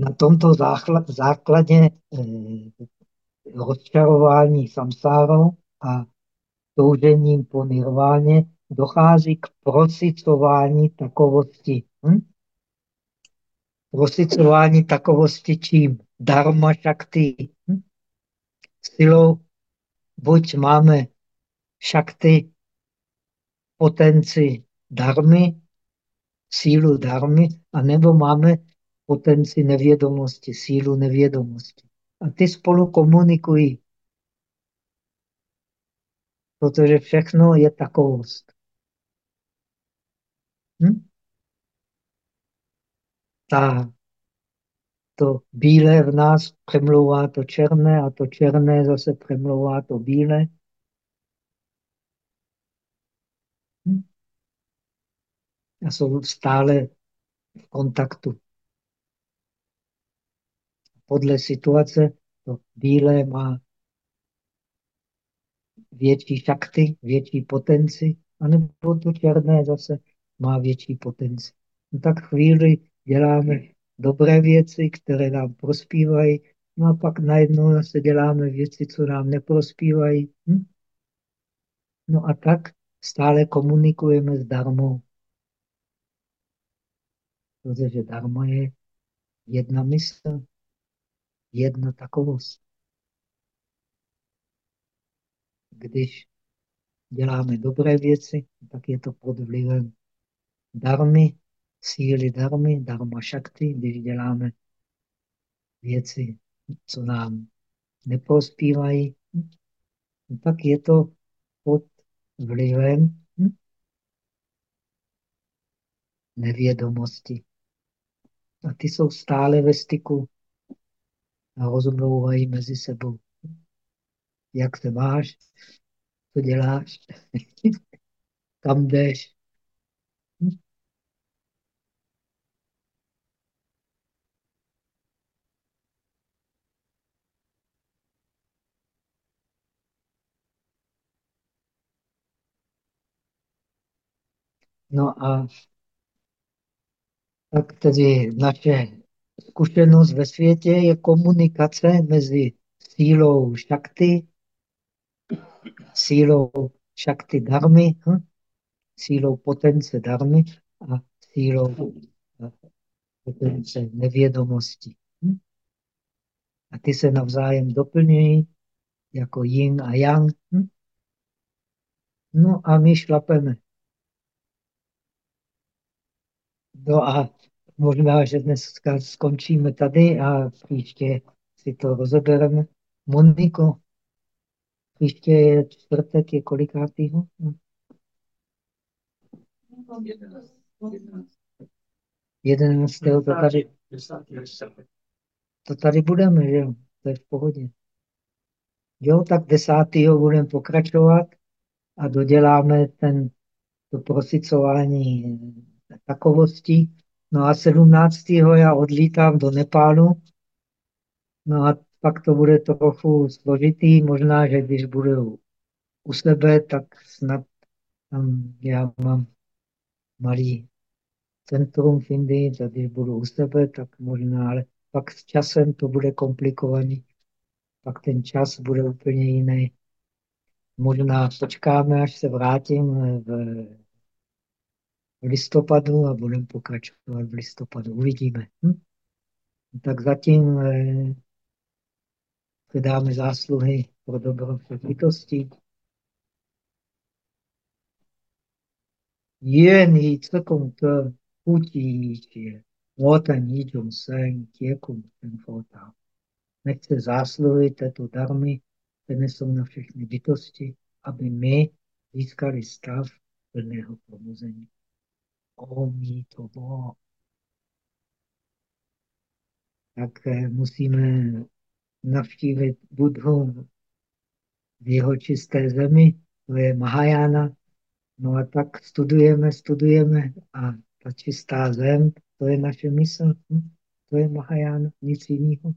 Na tomto základě eh, rozčarování samsárou a toužením po nirváně dochází k prosicování takovosti. Hm? Prosicování takovosti čím? Dharma šakty. Hm? Silou buď máme šakty potenci darmy, sílu darmy, anebo máme potenci nevědomosti, sílu nevědomosti. A ty spolu komunikují. Protože všechno je takovost. Hm? Ta, to bílé v nás přemlouvá to černé a to černé zase přemlouvá to bílé. Hm? A jsou stále v kontaktu. Podle situace to bílé má větší šakty, větší potenci, anebo to černé zase má větší potenci. No tak chvíli děláme dobré věci, které nám prospívají, no a pak najednou zase děláme věci, co nám neprospívají. Hm? No a tak stále komunikujeme s darmou. Protože darma je jedna mysl, jedna takovost. Když děláme dobré věci, tak je to pod vlivem darmy, síly darmy, dharma šakty, když děláme věci, co nám neprospívají, tak je to pod vlivem nevědomosti. A ty jsou stále ve styku a rozmlouvají mezi sebou. Jak se máš? Co děláš? [laughs] Kam jdeš? No a tak tedy naše zkušenost ve světě je komunikace mezi sílou šakty, sílou šakty darmy, hm? sílou potence darmy a sílou eh, potence nevědomosti. Hm? A ty se navzájem doplňují jako yin a yang. Hm? No a my šlapeme. No a možná, že dneska skončíme tady a příště si to rozebereme. Moniko, příště je čtvrtek, je kolikátýho? Jedenáctého to tady, to tady budeme, že jo? To je v pohodě. Jo, tak desátýho budeme pokračovat a doděláme ten, to prosicování takovostí. No a 17. já odlítám do Nepálu. No a pak to bude trochu složitý. Možná, že když budu u sebe, tak snad tam já mám malý centrum v Indii, tak když budu u sebe, tak možná, ale pak s časem to bude komplikovaný. Pak ten čas bude úplně jiný. Možná počkáme, až se vrátím v v listopadu a budeme pokračovat v listopadu. Uvidíme. Hm? Tak zatím eh, předáme zásluhy pro dobro všech bytostí. Yen yi tsekung te putí jie, wotan yi zhong sen ten fotao. Nechce zásluhy této darmy přenesou na všechny bytosti, aby my získali stav plného probuzení. Omí to Boh. Tak eh, musíme navštívit Budhu v jeho čisté zemi, to je Mahajana. No a tak studujeme, studujeme a ta čistá zem, to je naše mysl, hm? to je Mahajana, nic jiného.